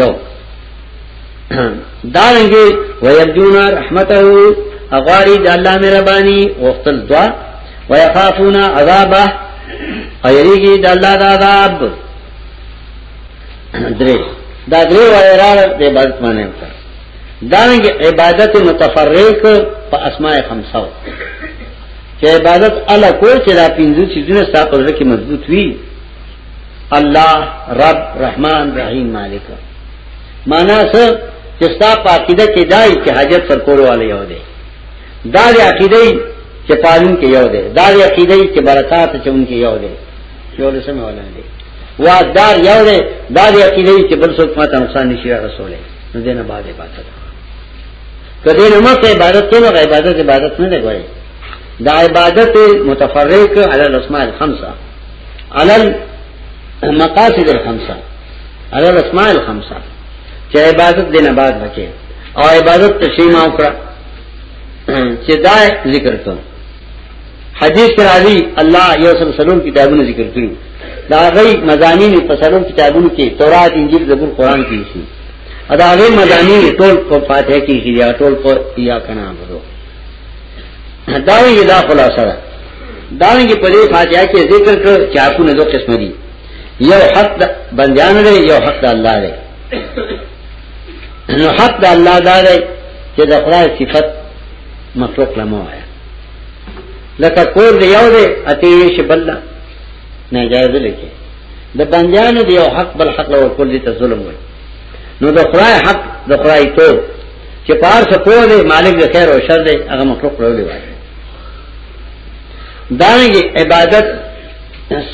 یو دارنګي ويرجون رحمته اغاری د الله مهرباني وختل دعا ويخافون عذابه ايريږي د الله د عذاب درې دا درې وایرار د عبادت باندې وکړه دانګ عبادت متفرق په اسماء خمسو چې عبادت الله کو چې دا پنځه چیزونه ستاسو لپاره کې مضبوط وي الله رب رحمان رحیم مالک معنا څه چې ستا په عقیده کې دای چې حاجت پر کولو والے یو دی دا د عقیده چې پالون کې یو دی دا د عقیده چې برکات چون کې یو دی یو له سمه ولا دی وا دار یو دی دا د عقیده چې بل څوک ماته نقصان نشي رسوله نو دینه باندې پاتې کدی نو مت عبادت ته عبادت عبادت نه دی ګوي دا عبادت متفرق علی الاسماء الخمسه علل مقاصد الخمسه علل اسماء الخمسه چې عبادت دینه بعد بچي او عبادت تشریما وکړه چې دا ذکر کړو حدیث پر علی الله یو سم سلام کتابونه ذکر کړو دا غي مزامین په سلام کتابونو کې تورات انجیل زبور قران کې شي ادا غي مزامین ټول په فاتحه کې شي یا ټول په یا کنا بده داوی دا خلاصه ده داوی کې په دې فاتحه کې ذکر کړ چې اپو نه دوه قسم دي یو حق د بندیان لري یو حق د الله لري نو حق د الله دا دی چې د خدای صفت مخلوق لمو آیا لکه کور دی یو دی اتی شي بل نه جایز لکه د بندیانو دی یو حق بل حق لور کول دي ته ظلم وایي نو د خدای حق د خدای تو چې پار څه په دې مالک د خیر او شر دی هغه مخلوق راولي وایي دا عبادت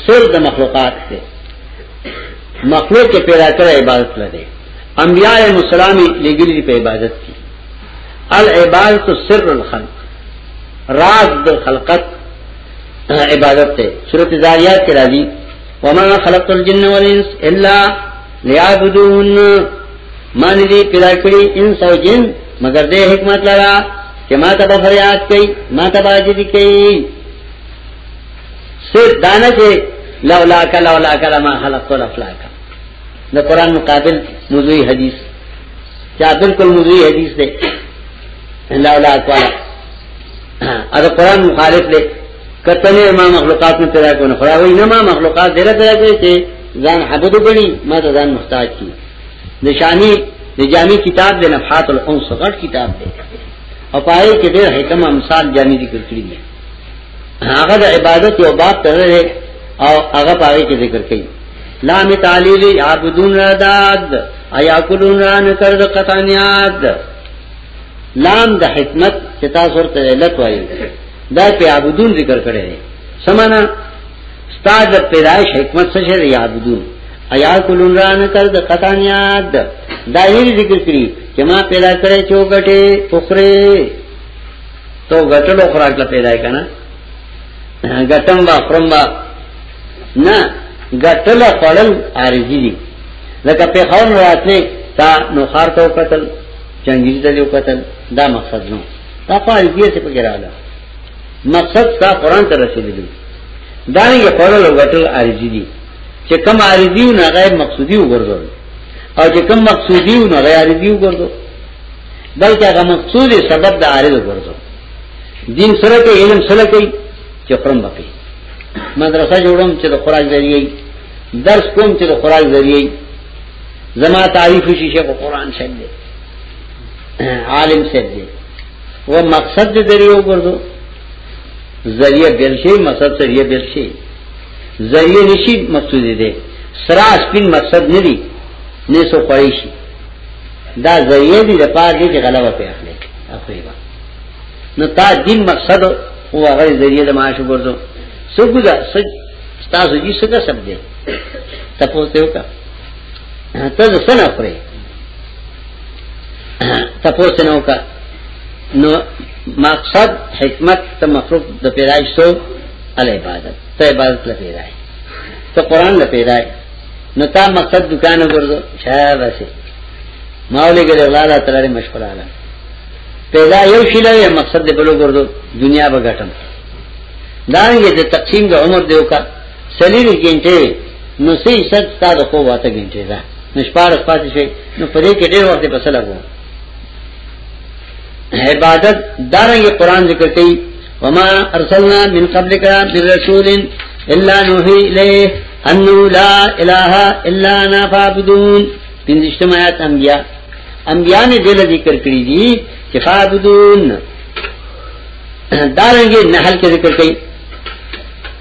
سر د مخلوقات دی مخلوق کې پیدا کړ عبادت لري انبیاء مسلمانان لګلي په عبادت کې العبادت سر الخلق راز د خلقت عبادت ته سورۃ زاریات کې راځي وما خلقت الجن والانس الا لیابدون مان دی پیدا کړی انس او جن مگر دې حکمت لرا چې ما ته فریاد کوي ما ته باجی کوي صرف دانه چې لولا کا لولا کا ما خلقت الافلاک د قران مقابل موضوعي حدیث چا بالکل موضوعي حدیث دی لولا کا ادا قران مخالف دی کتنے ما مخلوقات میں پیدا کرنا خدا وہی نہ ما مخلوقات دے رہا پیدا کرے ځان عبد وګڼي ما ته ځان محتاج کی د شامی د جامی کتاب د نفحات الانس غټ کتاب دی او پای کې ډېر حکم امثال جامی ذکر کړی دی هغه د عبادت یو باب تر او هغه پای کې ذکر کړي لام تعلیل عبدون رداد ایا کلون ران کرد قطانیات لام د حکمت چې تاسو ورته علت وایي دا په عبدون ذکر کړي سمانا ستا د پیدائش حکمت څه شی یعبدون ایا کولون را نه کړ د قطان یاد دا یې ذکر کړی چې ما پیدا کړې چوکټه فخره تو غټلو خوراک لا پیدا کنا غټم با خرم با نه غټل خړل ارزی دي لکه په خون راتلې تا نو خار ته قتل چنګیز ته قتل دا مقصد نو تا په دې څه پکې رااله مقصد تا قرآن تا رسیلی دی دانی که قرآن لگتل عارضی دی چه کم عارضیو نا غیر مقصودیو گردو او چه کم مقصودیو نا غیر عارضیو گردو بلکه هغه مقصود سبب د عارض ګرځو دین سره کې علم سره کې چې قرآن بقي مدرسه جوړوم چې د قرآن ذریعہ درس کوم چې د قرآن ذریعہ زما تعریف شي شیخ قرآن شد عالم شد و مقصد دې درې وګرځو ذریعہ بل شي مقصد ذریعہ بل شي ذریعہ نشي مقصود دې سرا سپین مقصد نه دی نه سو پړی شي دا ذریعہ دې د پاره دې چې غلبه په اخلي اخوي با نو تا دین مقصد او هغه ذریعہ د معاش وګرځو سګو دا سج تاسو جی څنګه سب دې تاسو ته وکړه ته څنګه پرې تپوس نو کا نو مقصد حکمت ته مخلوق د پیدایش سو ال عبادت ته عبادت له پیدای ته قران له پیدای نو تا مقصد دکان وګرځو شاید وسه ماولې ګل الله تعالی تعالی مشغول عالم پیدا یو شی لري مقصد دې بلو ګرځو دنیا به ګټم دانګه د تقسیم د عمر دیو کا سلیری ګنټه نو سې ست تا د خو واته ګنټه ده نشپار پاتې شي نو په دې کې ډېر وخت په سره وو عبادت دارنګ قران ذکر کوي وما ارسلنا من قبلك من رسول الا نوحي اليه انه لا اله الا انا فاعبدون پنځشتم آیات انبیاء انبیاء نے دل ذکر کړی دي چې فاعبدون دارنګ نحل کې ذکر کوي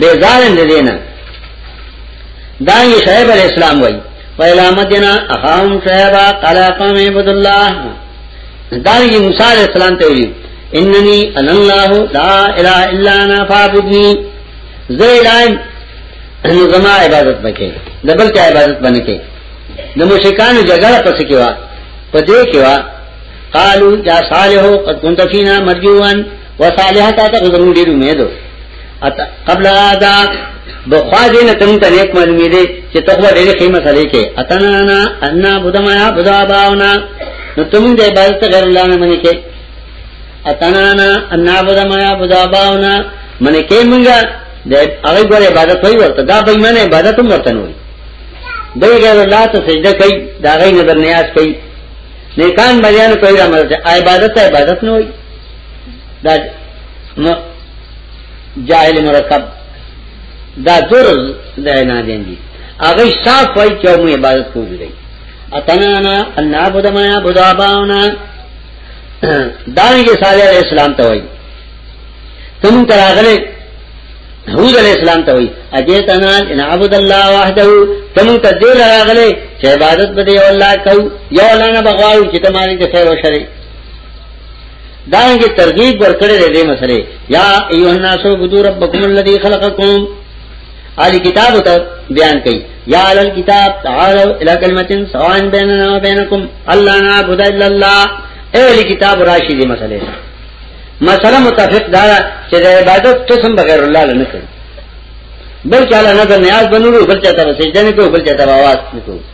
بیزارن دې دینه دا یې شعیب علی السلام وای ویلا مدینا اخام شعیب قال قوم عبد الله دا یې موسی علی السلام ته وی اننی ان الله لا اله الا انا فاعبدنی زه الایم نو زما عبادت وکې د بل چا عبادت باندې کې د مشکانو جګړه پس کې وا په دې کې وا قالو یا صالحو قد كنت فينا مرجوان وصالحه تا ته زمون ډیر امید اتا قبل ادا بخوا دې نه تم ته نیک معلومې دي چې تقوا ډېرې خې مسلې کې اتنا نا ان بودما یا بودا باونا نو تم دې عبادت غیر الله نه منې کې اتنا نا ان بودما یا بودا باونا منې کې مونږه د هغه ګور عبادت وای ورته دا به ایمان عبادت هم ورته نه وي دوی غیر الله ته سجده کوي دا غي نظر نیاز کوي نیکان بیان کوي را مرته عبادت عبادت نه وي دا جاهل مرکب دا در د نه دي دي هغه صاف وای چې مو عبادت کوی دی اتنانا ان نعبد ما يعبد اباؤنا دانګه صالح علیہ السلام ته وای تم تر هغه حوز علیہ السلام ته وای اجیتنا ان عبد الله وحده تم ته دې راغله چې عبادت بده یو الله کو یو الله نه بغواو چې ته معنی ته خیر او شری دانګه ترغیب ورکړې ده دې مسلې یا ایه الناس عبدو ربکم الذی خلقکم علی کتاب ته بیان کړي یا علی کتاب تعالوا الی کلمۃ سواء بیننا و بینکم الله نعبد الا الله اهل کتاب راشي دې مسلې مسله متفق دا چې د عبادت قسم بغیر الله نه کوي بل چاله نظر نیاز بنورو بل چاته سجده نه کوي بل چاته आवाज نه کوي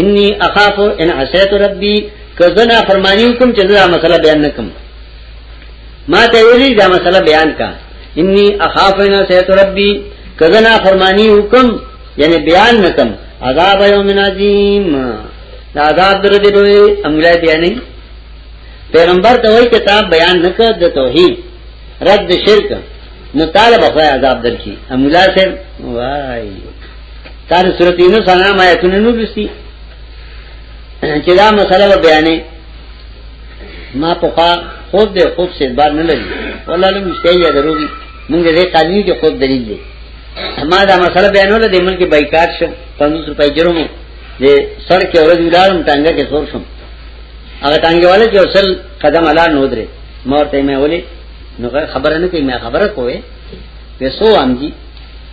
انی اخاف ان عصیت ربی کزنا فرمانیو کوم چې دا مسله بیان نکم ما ته ویلی دا مسله بیان کا انی اخاف ان عصیت ربی کزنا فرمانیو کوم یعنی بیان نکم عذاب یوم عظیم دا عذاب در دې دوی امګلای بیان نه پیغمبر ته وایي کتاب بیان نکړ د توحید رد شرک نو طالب خو عذاب درکې امګلای سره وای تا د سورته یونس انام آیتونه نو لستی چې دا مسله بیانې ما په خوا خوب دې خوب سي بار نه لري والله له مستیا دروږي موږ دې قانوني کې خوب دلیل دی ما دا مسله بیانوله د ملک بایکاټ شو 500 روپۍ جرم دې سر کې اورځ ولارم ټانګه کې سور شم هغه ټانګه والے چې اصل قدم الا نو درې مورته مې ولي نو خبره نه کوي مې خبره کوې پیسو امږي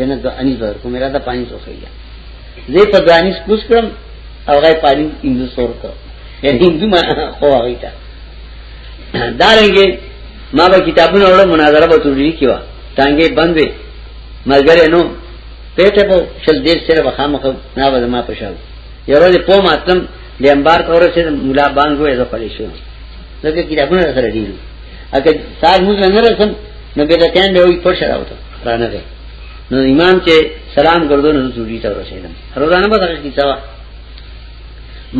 ینه د اني زور کوم را ده پانی سو خیا زه په دانی کوس کړم او غي پانی هندو سور کړ یعنی هندو ما خو هغه تا دا رنګه ما به کتابونه وړو مناظره به توري کیوا تانګه بندې ملګری نو پیټه په شل دیر سره وخامخ نه به ما پښاو یو ورځ په ماتم لیمبار کوره سره مولا بانګو یې ځپلې شو ځکه کتابونه سره ډیرو اګه ساز موږ نه رسم نو بدعتان به وي پښه راوته رانه ده نو امام چې سلام ګردو نو جوړی ته رسیدم روزانه به دغه کیسه وا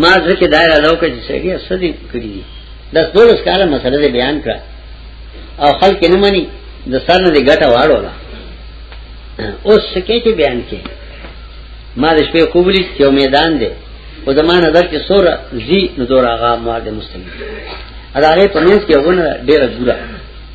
ما ځکه دایره لوکه چې سړي اسدي کړی دي د دولس کاله مسله دې بیان کړه او خلک نه مني د سر نه دې ګټه واړو لا اوس سکه چې بیان کې ما د شپې قبولې چې میدان دی او زمان نظر کې سوره زی نو دور هغه ما د مستنی ادارې پنځ کې وګونه ډېر ګوره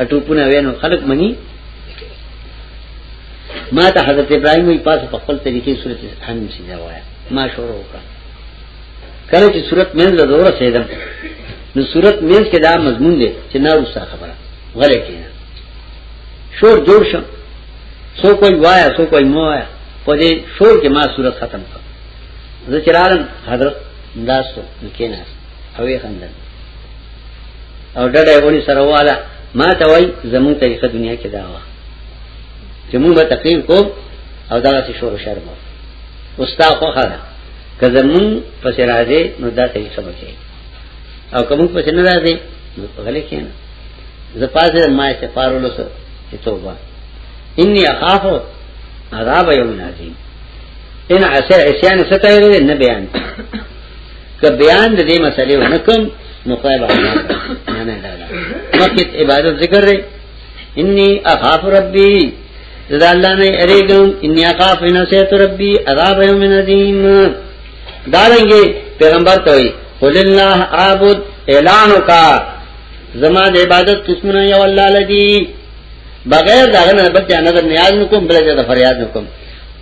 اټوپونه وینو خلق منی ما ته حضرت ابراهيم وی پاس په خپل طریقې صورت حمیم سیدا وایا ما شروع وکړه کله چې صورت مې له دوره سیدم نو صورت مې کې دا مضمون دی چې نه روسه خبره غلې کینا شور جوړ شو سو کوئی وایا سو کوئی مو وایا په دې شور کې ما صورت ختم کړ زه چرالم حضرت داسو نو کیناست او یې خندل او ډډه غونی سره واله ما ته وای زمون طریقه دنیا کې دا و چې موږ به تقریر کو او دا څه شور شرم اوستا خو خره که زمون پس راځي نو دا طریقه وکړي او کوم پس نه راځي نو غلې کېنه زپازه ما استغفار ولوسه چې توبه انی اخاف عذاب یوم عظیم ان عسى عصيان ستایره نه بیان که بیان د دې مسلې ونکم نو خو به نه نه دا مکه عبادت ذکر دی انی اخاف ربی دا الله نه اریګم انی اخاف ان سیت ربی عذاب یوم عظیم دا رنګه پیغمبر ته وی قل الله عبد اعلان کا زما د عبادت قسمونه یو الله لدی بغیر دا نه بچا نظر نیاز نکوم بل ځای ته فریاد نکوم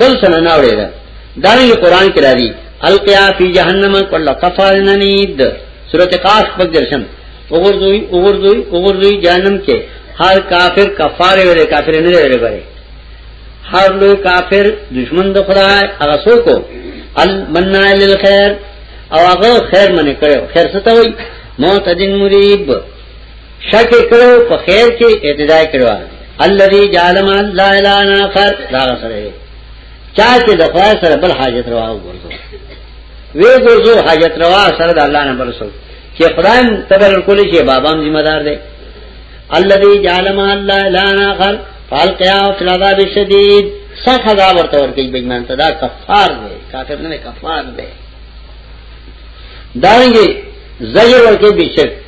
بل سنه نه وړي دا دا نه قران کې راځي القیا فی جهنم کل کفار ننید سورۃ قاف په درشن وګورځوي وګورځوي وګورځوي جهنم کې هر کافر کفار ویلې کافر نه ویلې غره هر لوی کافر دشمن د خدای هغه څوک المنع للخير او هغه خیر منه کړو خیر څه ته وای معتدن مریب شک کړو په خیر کې اعتدا کړو الذي جعل ما لا اله الا اخر دا سره چا چې د خدای سره بل حاجت روا وګورځو وی ګورځو حاجت روا سره د الله نه بل سو چې خدای تبر کول شي بابا هم ذمہ دار دی الذي جعل ما لا اله الا اخر فالقيا في العذاب الشديد سخت عذاب ورته ورکی بېګمان ته دا کفار دی کافر نه کفار دی دانګي زجر ورکی بشک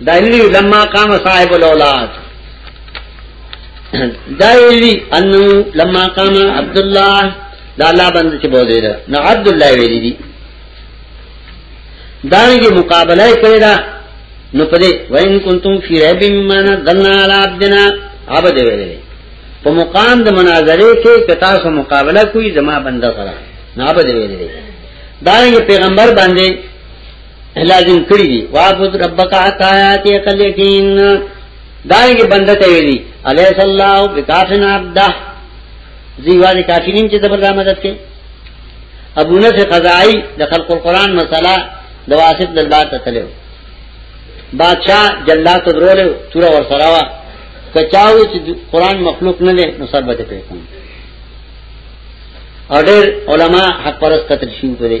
دایلی لما قام صاحب الاولاد دایلی انو لما قام عبد الله دا الله بند چې بوزي دا نو عبد الله ویلی دي دانګي مقابله کړی دا نو پدې وین کنتم فی رب مما نزلنا علی عبدنا عبد ویلی په مقام د مناظره کې کتا سو مقابله کوي زما بنده سره نه عبد ویلی دانګي پیغمبر باندې لازم کړی دی وابد ربک عطایات یقلقین دانګه بنده ته ویلی الیس الله بکافن عبده زیوان کافرین چې دبر مدد کوي ابو نصر قضائی د خلق القرآن مسئلہ د واسط دلبار ته تلو بادشاہ جلات درولو تورا ور سراوا کچاو چې قرآن مخلوق نه دی نو سر به ته کوم اور ډېر علما حق پرست تشریح کړي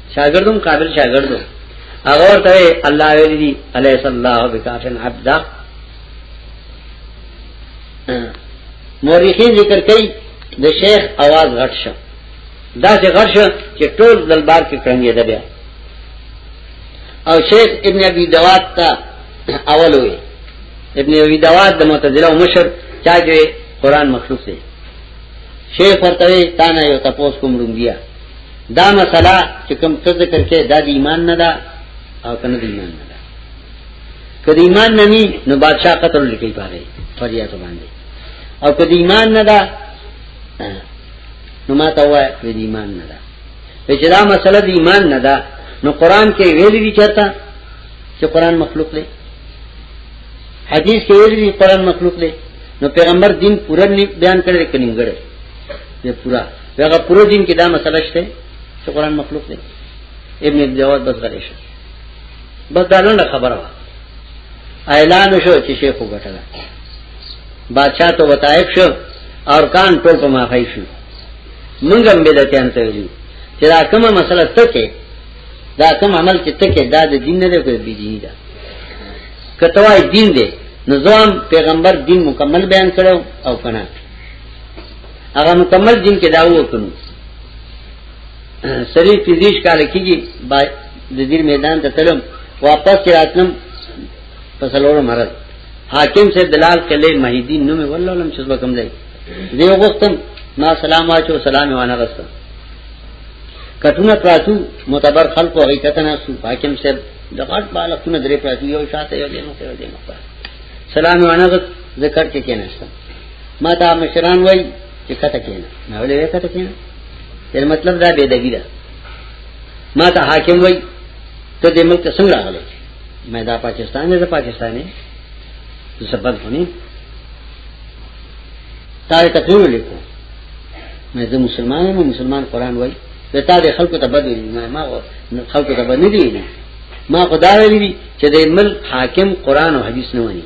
شاګردم قابل شاګردو هغه ورته الله ویلی دی علی صلی الله بکافن عبدا مورخین ذکر کوي د شیخ आवाज غټ شو دا چې غټ شو چې ټول دلبار کې کړنګې ده بیا او شیخ ابن ابي دواد تا اول وي ابن ابي دواد د معتزله او مشر چا چې قران مخلوق دی شیخ ورته تانه یو تاسو کوم روندیا دا مسله چې کوم څه ذکر کې دا د ایمان نه ده او کنه د ایمان نه ده کله ایمان نه ني نو بادشاہ قتل لیکي پاره فریاد باندې او کله ایمان نه ده نو ما ته وای د ایمان نه ده چې دا مسله د ایمان نه ده نو قران کې ویل دي چاته چې قران مخلوق دی حدیث کې ویل دي قران مخلوق دی نو پیغمبر دین پورا بیان کړی کني غره یہ پورا دغه پوره دین کې دا مسله شته چې قران مخلوق دی ابن الجواد بس غلې شو بس دا لنډه خبره وه اعلان شو چې شیخ وګټل بادشاہ ته وتایب شو اور کان ټول په مافای شو موږ هم بدعتان ته ویلو چې دا کومه مسله ته کې دا کوم عمل چې ته کې دا د دین نه دی کوي بي دي دا کتوای دین دی نظام پیغمبر دین مکمل بیان کړو او کنه هغه مکمل جن کې داو وکړو سری فزیش کال کیږي د دې میدان ته تلم واپس راتلم پسلوړو مرز حاکم سے دلال کله مهیدین نو مې والله لم شذ بکم دی زه وغوښتم ما سلام واچو سلام وانه غسته کټونه پراتو معتبر خلق او حقیقت نه سو حاکم سے د غټ بالښتونه درې پراتو یو شاته یو دینو یو دینو سلام وانه غسته ذکر کې کېناستم ما دا مشران وای چې کته کېنه نه ولې وای کته کېنه یعنی مطلب دا به دګی دا ما ته حاکم وای ته دې ملک څنګه راغلی مې دا پاکستان نه دا پاکستاني سبب هونی تا ته ټول لیکو مې زه مسلمان یم مسلمان قران وای ته تا دې خلکو ته بد ویل ما ما خلکو ته بد نه دی ما خدای ویلی چې دې ملک حاکم قران او حدیث نه ونی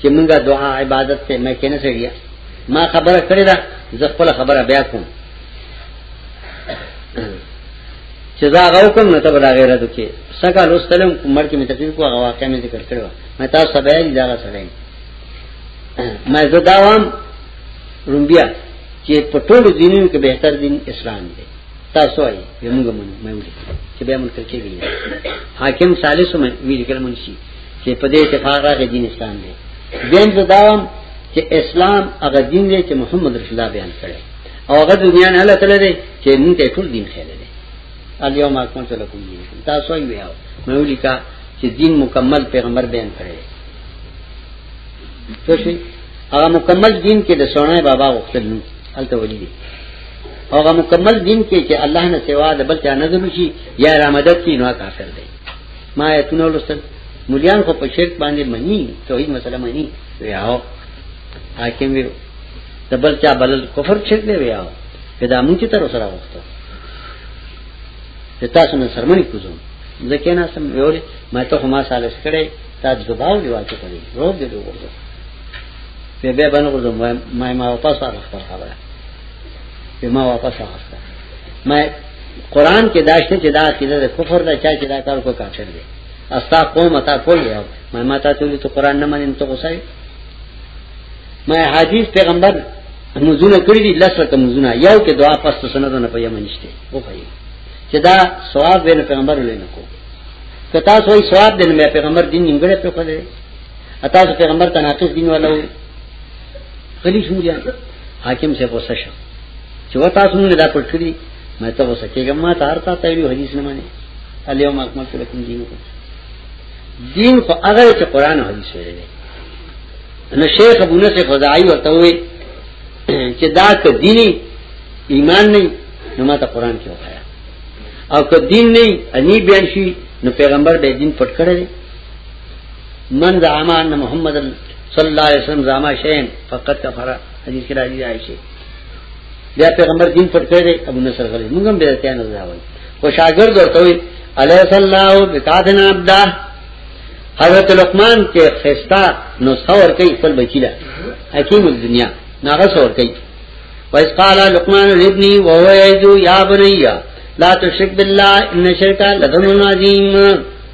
چې مونږه دعا عبادت ته مې کینې سړیا ما خبره کړې ده زه خپل خبره بیا کوم چې دا غو کوم نه ته بلا غیرت وکي څنګه لوستلم کومر کې مې تفسیر کوه هغه واقع مې ذکر کړو مې تاسو سبا یې دا سره مې زه دا وام رومبیا چې په ټولو دینونو کې بهتر دین اسلام دی تاسو یې یمګم مې ویل چې به مونږ کې ویل حاکم ثالث مې ویل کړم شي چې په دې اتفاق راغی دین اسلام دی دین زه داوم چې اسلام هغه دین دی چې محمد رسول الله بیان کړی او هغه دنیا نه الله تعالی دی چې موږ ته ټول دین خیر دی الیوم اکملت لکم دینکم تاسو یې ویاو نو لیکا چې دین مکمل پیغمبر بیان کړی څه شي هغه مکمل دین کې د سونه بابا وختل نو الته ولي دي هغه مکمل دین کې چې الله نه سوا د بل چا نظر شي یا رامدد شي نو کافر دی ما ایتونه ولستل مليان خو په شرک باندې مني توحید مسله مني ویاو حاکم ویو د بل چا بل کفر شرک دی ویاو کدا مونږ چې تر سره وخته ته تاسو نه سرمنی کوزو ځکه نه سم ویولې ما ته هم سالس کړي تا دباو دی واچ کړي روغ دی وګورم په به باندې کوزم ما ما واپس راځم خبره ما واپس اخسته ما قران کې داشته چې دا عقیده د کفر دا چا چې دا کار کو کافر دی استا قوم تا کول یو ما ما ته ته ته قران نه منم ته غوسه ما حدیث پیغمبر مزونه کړی دي لسه کوم مزونه یو کې دعا پس سند نه پېم نشته او کوي چې دا ثواب به پیغمبر لینه کو کتا سوې ثواب دین مې پیغمبر دین نیمګړې په خوده اته پیغمبر تناقض دین ولوي غلی شو بیا حاکم سے غوسه شو چې وتا سونه دا پټ کړی مې ته غوسه کېږم ما ته هر تا ته یو حدیث نه مانی الیوم اکملت لکم دینکم دین خو هغه چې قران او حدیث ویل دي نو شیخ ابو نصر خدای ورته وی چې دا ک دیني ایمان نه نو ما ته قران کې وخایا او که دین نه انی بیان شي نو پیغمبر به دین پټ کړی من زعما ان محمد صلی الله علیه وسلم زما شین فقط کفر حدیث کې راځي عائشه بیا پیغمبر دین پر کړی ابو نصر غلی موږ هم بیا ته نه ځاوي او شاګرد ورته وی علی صلی الله بکاتنا عبدا حضرت لقمان کې خستا نو څور کوي خپل بچی له حکیم الدنیا ناغه څور کوي وایس قال لقمان لابنی وهو یذو یا بنیا لا تشرک بالله ان شرک لظلم عظیم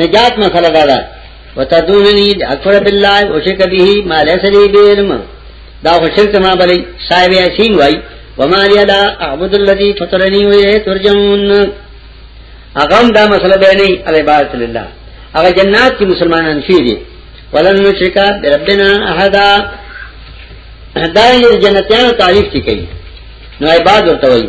نجات مسله دا ده وتدونني اکفر بالله او شرک به ما ليس لي بعلم دا خو شرک ما بلی صاحب یاسین وای وما لي لا اعبد الذي فطرني وإليه ترجعون اغم دا مسله به نه عبادت لله هغه جنات کې مسلمانان شي دي ولن نشرک بربنا احد دا یې جنتیانو تعریف کوي نو عبادت ورته وایي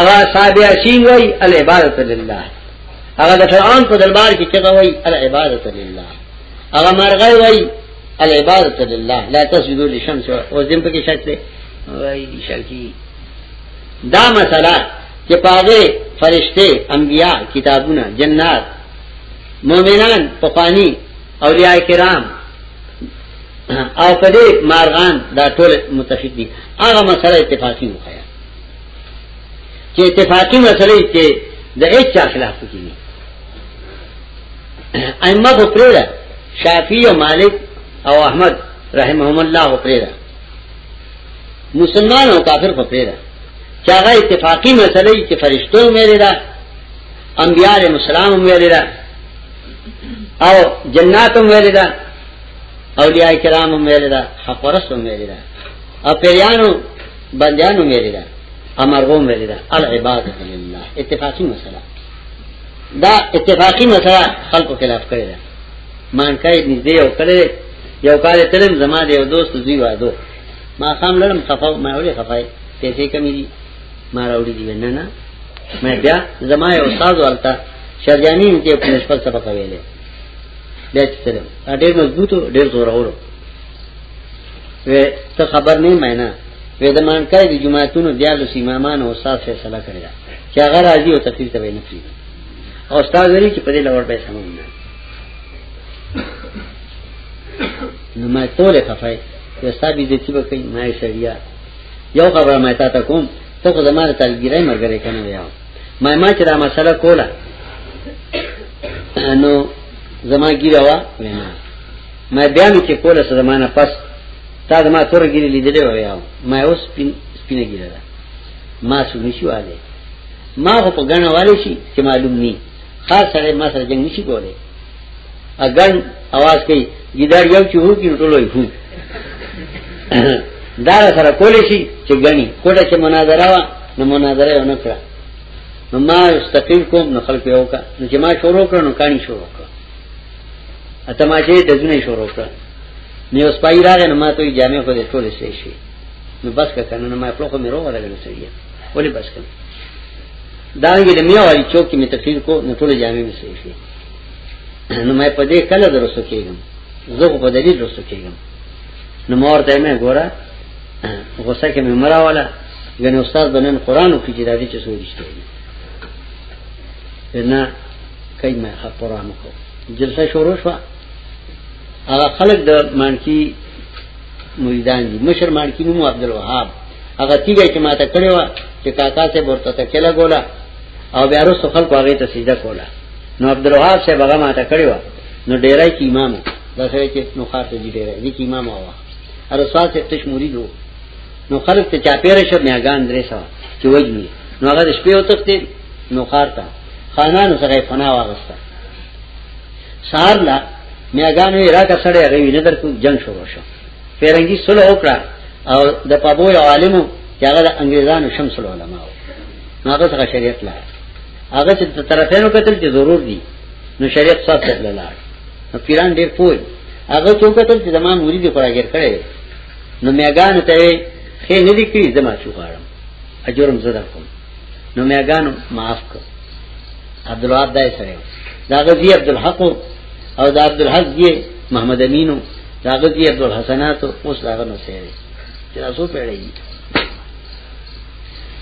اغا صاحب یاسین وای العبادت لله اغا د فرعون په دربار کې چغه وای العبادت لله اغا مرغای وای العبادت لله لا تسجدوا للشمس او زم په کې شک دی وای شکی دا مسله چې پاغه فرشته انبیا کتابونه جنات مؤمنان په پانی اولیاء کرام او په دې مارغان دا ټول متفق دي هغه مسله اتفاقی وخیا چې اتفاقی مسله کې د هیڅ چا خلاف کوي نه ائمه خو پرېره شافعی او مالک او احمد رحمهم الله خو پرېره مسلمان او کافر خو پرېره چې هغه اتفاقی مسله چې فرشتو مېره ده انبیاء علیهم السلام مېره ده او جنات هم ویل دا اولیاء کرام هم ویل دا حق پرست هم ویل دا او پیرانو بندیانو هم ویل دا امر هم ویل دا العبادت لله اتفاقی مسله دا اتفاقی مسله خلق خلاف کړی دا مان کای نږدې یو کړی یو کال تلم زما د یو دوست زوی وادو ما خام لړم خفاو ما ولې خفای پیسې کمی دي ما راوړي دي نه نه ما بیا زما یو استاد ولته شرجانی دې په نسبت سبق ویلې بیا چې سلام ډېر مضبوط ډېر زور اورو وې ته خبر نه مې نه وې د مان کړې د جمعهتونو دیالو سیمامان او استاد فیصله کړی دا چې هغه راځي او تفصیل ته نه پری او استاد ویلي چې په دې لور به سمون نه نو ما ټول خفای وې صاحب دې چې به کوي ما شریعه یو خبره مې تا ته کوم ته خو زماره تلګیرې مرګره کنه ویاو ما ما چې دا مسله کوله نو زما ګیره وا وینا ما بیا مې چې کوله سره زمانہ پس تا زما تور ګیره لیدلې ویاو ما اوس سپین سپینه ګیره ده ما سونی شو علي ما خو په غنواله شي چې معلوم ني خاص سره ما سره جنگ نشي کولای اګن आवाज کوي ګیدار یو چې هو کې ټولو یې هو دا سره کول شي چې غني کوټه چې مناظره وا نو مناظره یو نه کړه نو ما استقیل کوم نو خلق یو کا نو چې ما شروع کړ نو کانی شروع کړ اته ما چې دځنه شروع کړ نو اوس پای راغې نو ما ته جامع خو دې ټول شي شي نو بس کنه نو ما خپل خو مې روغ راغلی سړی ولې بس کنه دا یې لمیا وایي چې مې تفسیر کو نو ټول جامع مې شي نو مې په دې کله درسو کېږم زه په دلیل درسو کېږم نو مور ته مې ګوره غوسه کې مې مرا والا غن استاد بنن قران او کې دا دې چې سوي شته نه کای مې قران کو جلسه شروع شو هغه خلک د مانکی مریدان دي مشر مانکی نوم عبد الوهاب هغه تیګه چې ماته کړو چې کاکا سے ورته ته کله ګولا او بیا رسو خلق هغه ته سجده کوله نو عبد الوهاب صاحب هغه ماته کړی و نو ډیرای کی امام دا سره چې نو خاصه دي ډیرای دي کی امام هوا ارسوال صاحب تش مرید وو نو خلق ته چاپیره شو میاګان درې سو چې وجنی نو هغه شپې وتښتې نو خار ته خانانو سره فنا واغسته سار لا میاګان وی راکا سړی هغه وینې درکو جنگ شروع شو پیرنګي سره وکړه او د پابو عالمو چې هغه د انګريزانو شمس العلماء نو هغه څنګه شریعت لار هغه چې طرفینو قتل چې ضرور دي نو شریعت صاحب ته لار نو پیران ډیر پوي هغه څوک قتل چې زمان مرید خراګر کړي نو میګان ته خې نه دي کړی زما شو غواړم اجرم زده کوم نو میګان معاف کړ عبد الوهاب دای سره دا غزي عبد الحق او دا عبد الحق دی محمد امینو دا غزي عبد الحسنات اوس دا غنو سره چې تاسو پیړې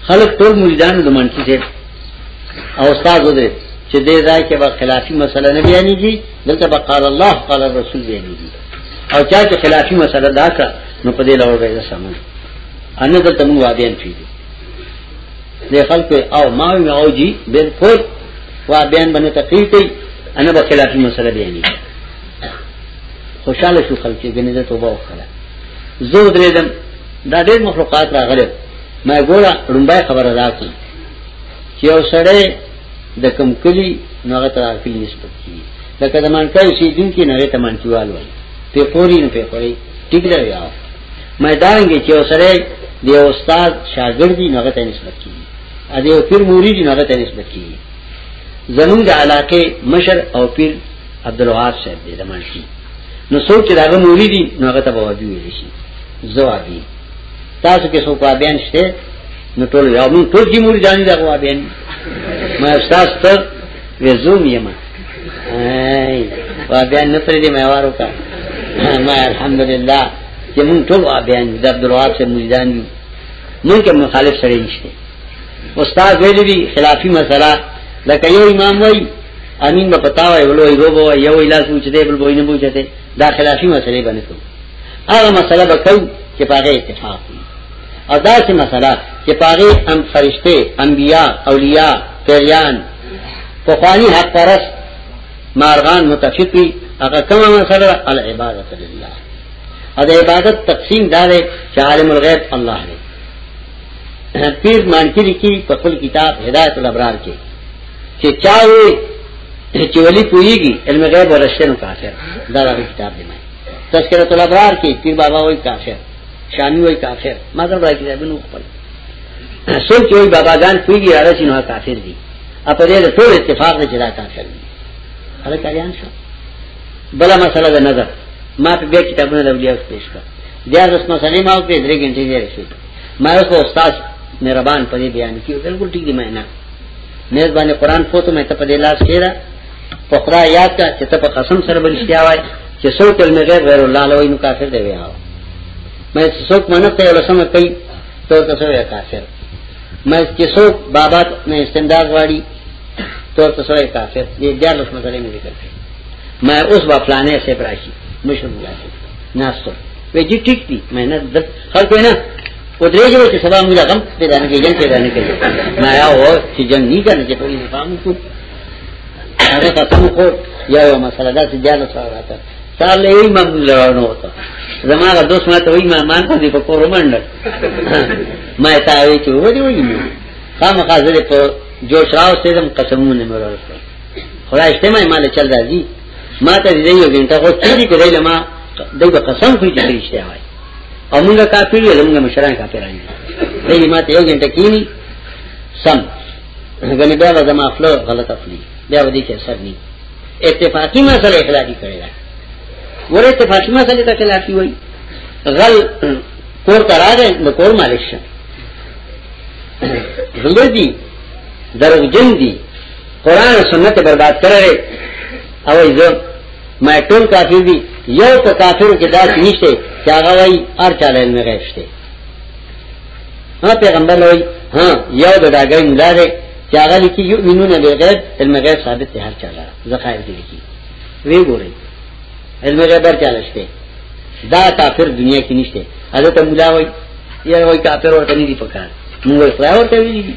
خلق ټول مریدان د منکی دي او استاد دې چې دې ځای کې به خلافي مسله نه بیانېږي دلته به قال الله قال الرسول بیانېږي او چا چې خلافي مسله دا کړ نو په دې لور به سم ان دلته موږ وادین شي دې خلق او ما او جی بالکل وا بیان باندې تقریر کوي انا به خلافي مسله بیانېږي خوشاله شو خلک چې ګنې ته توبه وکړه زه درېدم دا ډېر مخلوقات راغلي ما ګوره رومبای خبره راکړه چې یو سړی د کم کلی نو هغه ته کلی نسبت کیږي لکه د مانکای شي دین کې نه ته مانکیوال وایي په پوری نه په پوری ټیک دی یا ما دانګي چې یو سړی د استاد شاګرد دی نو هغه ته نسبت کیږي ا دې پیر مرید نو هغه ته نسبت کیږي زمونږ علاقه مشر او پیر عبد الوهاب صاحب دې دمان شي نو څوک چې داغه موري دي نو هغه ته به وادي ویل شي زوابي تاسو کې څوک بیان شته نو ټول یو موږ ټول دي موري ځان دي هغه بیان ما استاد ته وزوم یما ای وا بیان نه پرې دې مې وارو کا ما الحمدلله چې موږ ټول وا بیان د عبد الوهاب صاحب مریدان دي موږ کې مخالف سره نشته استاد ویلي خلافي مسله لکه یو امام وایي امین به پتا وای ولوی وو بو یو الاس وچ دی بل بوینه بوچ دی دا خلافی مسئله باندې کو هغه مسئله به کو چې پاګه اتفاق وي او دا سه مسئله چې پاګه ام فرشته انبیا اولیاء پیریان په خواني حق پرس مارغان متفق وي هغه کومه مسئله العبادت لله او د عبادت تقسیم دا دی چې عالم الغیب الله دی پیر مانکی لکی په خپل کتاب هدایت الابرار کې چې چاوي چې ولي پويږي علم غیب ورشتنو کافر دا د کتاب دی ما تذکرۃ الابرار کې پیر بابا وای کافر شامی وای کافر مگر برای کې بنو خپل سوچ وای بابا جان پويږي راځي نو کافر دي اپا دې ټول اتفاق دې جدا کافر دي هغه کاریان شو بل مسله ده نظر ما په بیا کتابونه لولیا پیش کړ بیا د مسلې ما په درې غنټې لري شي ما یو استاد مهربان په دې بیان کې بالکل ټیک دی مې نه نیز باندې قران فوتو مې ته په دې لاس کېره په خدا یاد کا چې ته په قسم سره بلشتیا وای چې څو کلمې غیر غیر الله لوی نو کافر دی ویاو مې څوک منته یو لسم کوي ته تاسو یې کافر مې چې څوک بابا نه استنداز واړي ته تاسو یې کافر دې ډېر لسم سره مې ذکر کړ مې اوس با پلانې سه براشي مشر ملاسي ناستو وی جی ټیک دی مې نه د خلکو نه و درې جوړ چې سبا موږ غم پیدا نه کېږي پیدا نه کېږي ما یا و چې جنگ نه کنه چې په دې فهم کو هغه ته تم کو یا یو مسله دا چې جاله سره راته سال له یې مم لرانو وته زما غو دوست ما ته وی ما مان په دې په کور منډه ما ته وی چې و دې وی نو خامخا زه په جوش راو سیدم قسمونه مې ورسره خدای شته مې مال چل راځي ما ته دې یو غنټه خو چیرې کړی لما دای په قسم خو دې رښتیا وای او موږ کافر یو موږ مشران کافر یو دې ما ته یو غنټه کینی سم غنی بیا به زما خپل غلط افلی بیا ودی کې اثر نه اتفاقی مسله اخلاقی کړی دا ور اتفاقی مسله ته خلافی وای غل کور تراغه د کور مالک شه غلدی دروغجن دي قرآن و سنت برباد کرے او ایزو میں ټول کافر دی یو په کافر کې داس نشته چې هغه وای ار چاله نه غشته ها پیغمبر وای ها یو د داګی مولا دی چې هغه لیکي یؤمنون بالغیب علم غیب ثابت دی هر چاله زخائر دی لیکي وی ګورئ علم غیب هر چاله شته دا کافر دنیا کې نشته حضرت مولا وای یو وای کافر ورته نه دی پکار موږ خدای ورته ویلي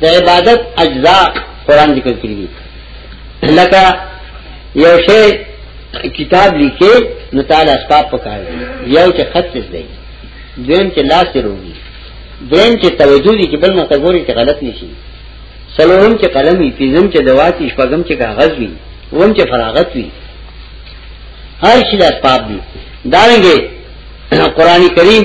د عبادت اجزاء قران ذکر کړی دي لکه یو شی کتاب لیکي نو تعالی اسباب پکار یو چې خط څه دی دویم چې لاس ته روږي دویم چې توجه دي چې بل متګوري ته غلط نشي سلوهم چې قلم وي پنځم چې دوا چې شپږم چې کاغذ وي وم چې فراغت وي هر شي د اسباب دي دارنګه قران کریم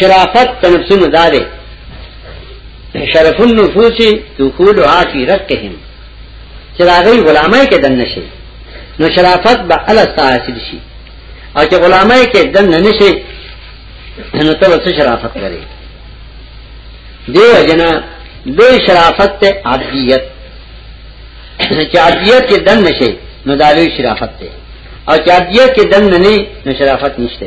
شرافت په نفسونو داده شرف النفوس دخول عافی رقهم چراغی غلامای کې دن نشي نو شرافت به الله حاصل شي او چې غلامای کې دن نشي نو ته څه شرافت لري دیو جنا دوی شرافت ته عبدیت چې عبدیت کې دن نشي نو دالوی شرافت ته او چې عبدیت کې دن نه نه نو شرافت نشته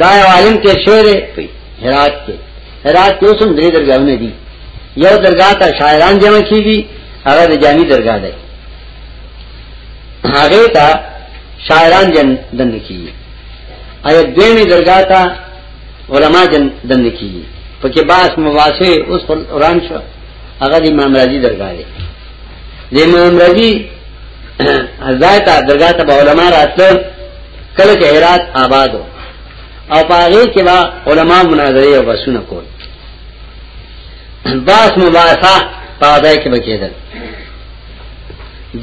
دا یو عالم کې شعر هرات کې هرات کې اوسم درې درګاونه دي یو درګاه ته شاعران جمع کیږي هغه د جامي درګاه ده هغه ته شاعران جن دن کیږي ایا دیني درګاه ته علما جن دن کیږي پکې باس مواشه اوس قرآن شو هغه د امام رازي درګاه ده د امام رضی ځای ته درګه ته علماء راتل کله چې هرات آبادو او پاره کې با علماء مناظره او بسونه کول باس مباحثه پاده کې بکیدل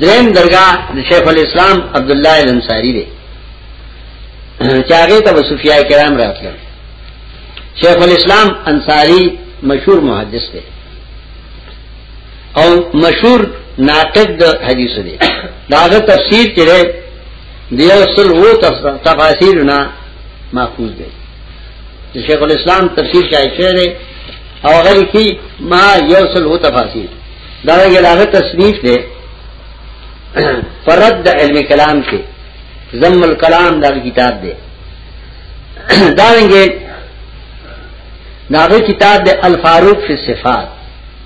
دریم درگاہ شیخ الاسلام عبداللہ الانصاری دی چاگه تا صوفیاء کرام راتلن شیخ الاسلام انصاری مشهور محدث دی او مشهور ناطق د حدیث دی داغه تفسیر کړي دی اصل وو تفاسیر نه محفوظ دی د شیخ الاسلام تفسیر شای شعر او غیر کی ما یوصل هو تفاسیر دا یې لاغه تصنیف دی فرد علم کلام کې ضم الکلام دا کتاب دی دا رنګه دا کتاب دی الفاروق فی الصفات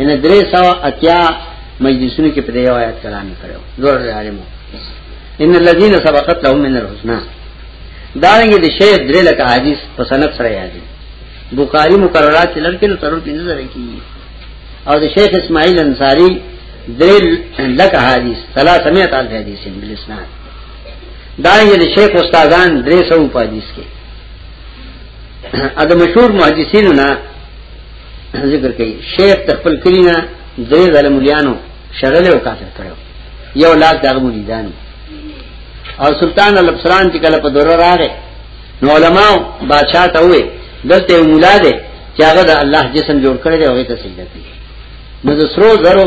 ان درې سو اتیا مجلسونو کې په دې آیات کلام کړو زور عالمو ان الذين سبقت لهم من الحسنى دارنګه د شیخ درې لکه حدیث په سند سره یاد دي بخاری مقررات چې لړکې نو ترور پینځه درې کی او د شیخ اسماعیل انصاری درې لکه حدیث 300 الف حدیث بل اسناد دارنګه د شیخ استادان درې سو په حدیث کې ا د مشهور محدثینو نه ذکر کوي شیخ تخپل کلینا درې ځله مليانو شغله او کافر کړو یو لاک دغه مریدان او سلطان الابصران چې کله په دوره راغې نو علماء بادشاہ ته وې دلته مولا دې چې هغه د الله جسم جوړ کړی دی هغه ته سجده کوي نو د سرو زرو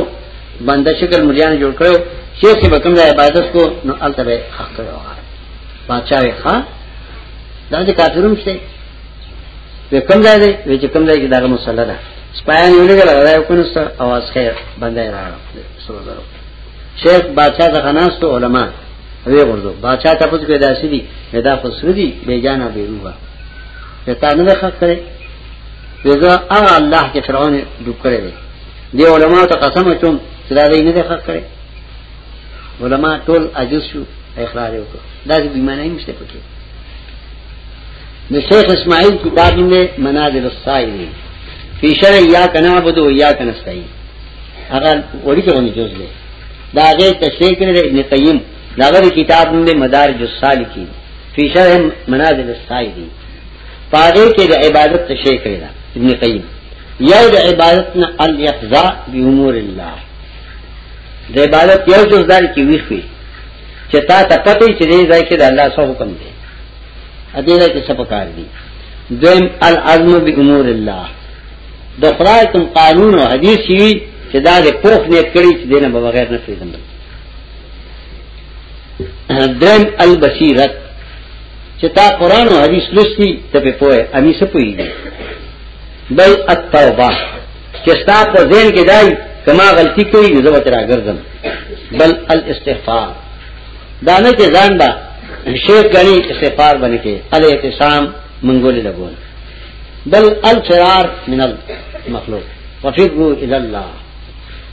بنده شکل مليان جوړ کړو شیخ چې بکم د عبادت کو نو الته به حق کړو بادشاہ یې ښا دا چې کافرون شته وی کم ځای دی وی چې کم ځای کې داغه مسله ده سپایان یو لګل راځي کو نو اواز خیر باندې راغله سره درو شیخ بادشاہ ته خناس ته علما وی ورته بادشاہ ته پوښتنه پیدا شي دي دا خو سره دي بے جانا بے روحه ته نه ښه کړې وزا هغه الله چې فرعون ډوب کړی دی دی علما ته قسم چوم چې دا دې نه ده حق کړی علما ټول عجز شو اقرار وکړ دا دې بیمانه نشته پکې د شیخ اسماعیل کتاب نه منازل السائل فی شرع یا کنا بدو یا کنا استعین هغه وړي ته ونی جوړ دی دا هغه تشریح کړی ابن قیم دا غره کتاب نه مدارج السالکین فی شرع منازل السائل پاره کې د عبادت تشریح کړی دا ابن قیم یو د عبادت نه الیقظا بامور الله د عبادت یو جز دار کې ویخوي چې تا ته پته چې دې ځای کې د الله سره حکم دی اته دا کې سب کار دي دیم العزم بامور الله د خدای کوم قانون او حدیث شي چې دا د پوخ نه کړی چې دینه به بغیر نه فیدم دیم البصیرت چې تا قران او حدیث لستی ته په پوهه امی څه پوي دي بل التوبه چې ستا په ذهن کې دای کما غلطی کوي زه به تر راګرځم بل الاستغفار دانه کې ځان با شیخ غنی استغفار باندې کې ال اعتصام منګولې لګول بل الفرار من المخلوق وفقوا الى الله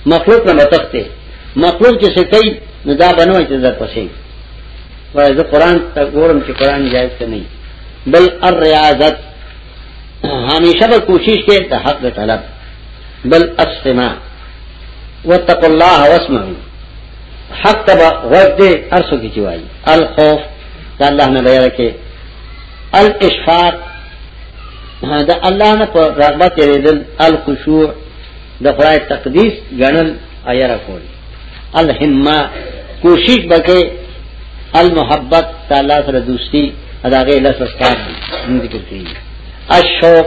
مخلوق نه متخته مخلوق چې سکي نو دا بنوي چې در پسې وای زه قران ته ګورم چې قران جایز ته نه بل الرياضت همیشه به کوشش کې ته حق طلب بل استماع واتقوا الله واسمعوا حق تبا غوږ دې ارسو کې چوي الخوف دا الله نه بیان کې الاشفاق دا الله نه پر رغبت لريدل الخشوع د خدای تقدیس غنل ایره کول الهمه کوشش بکې المحبت تعالی سره دوستی ادا غي لس اسباب ذکر کړی الشوق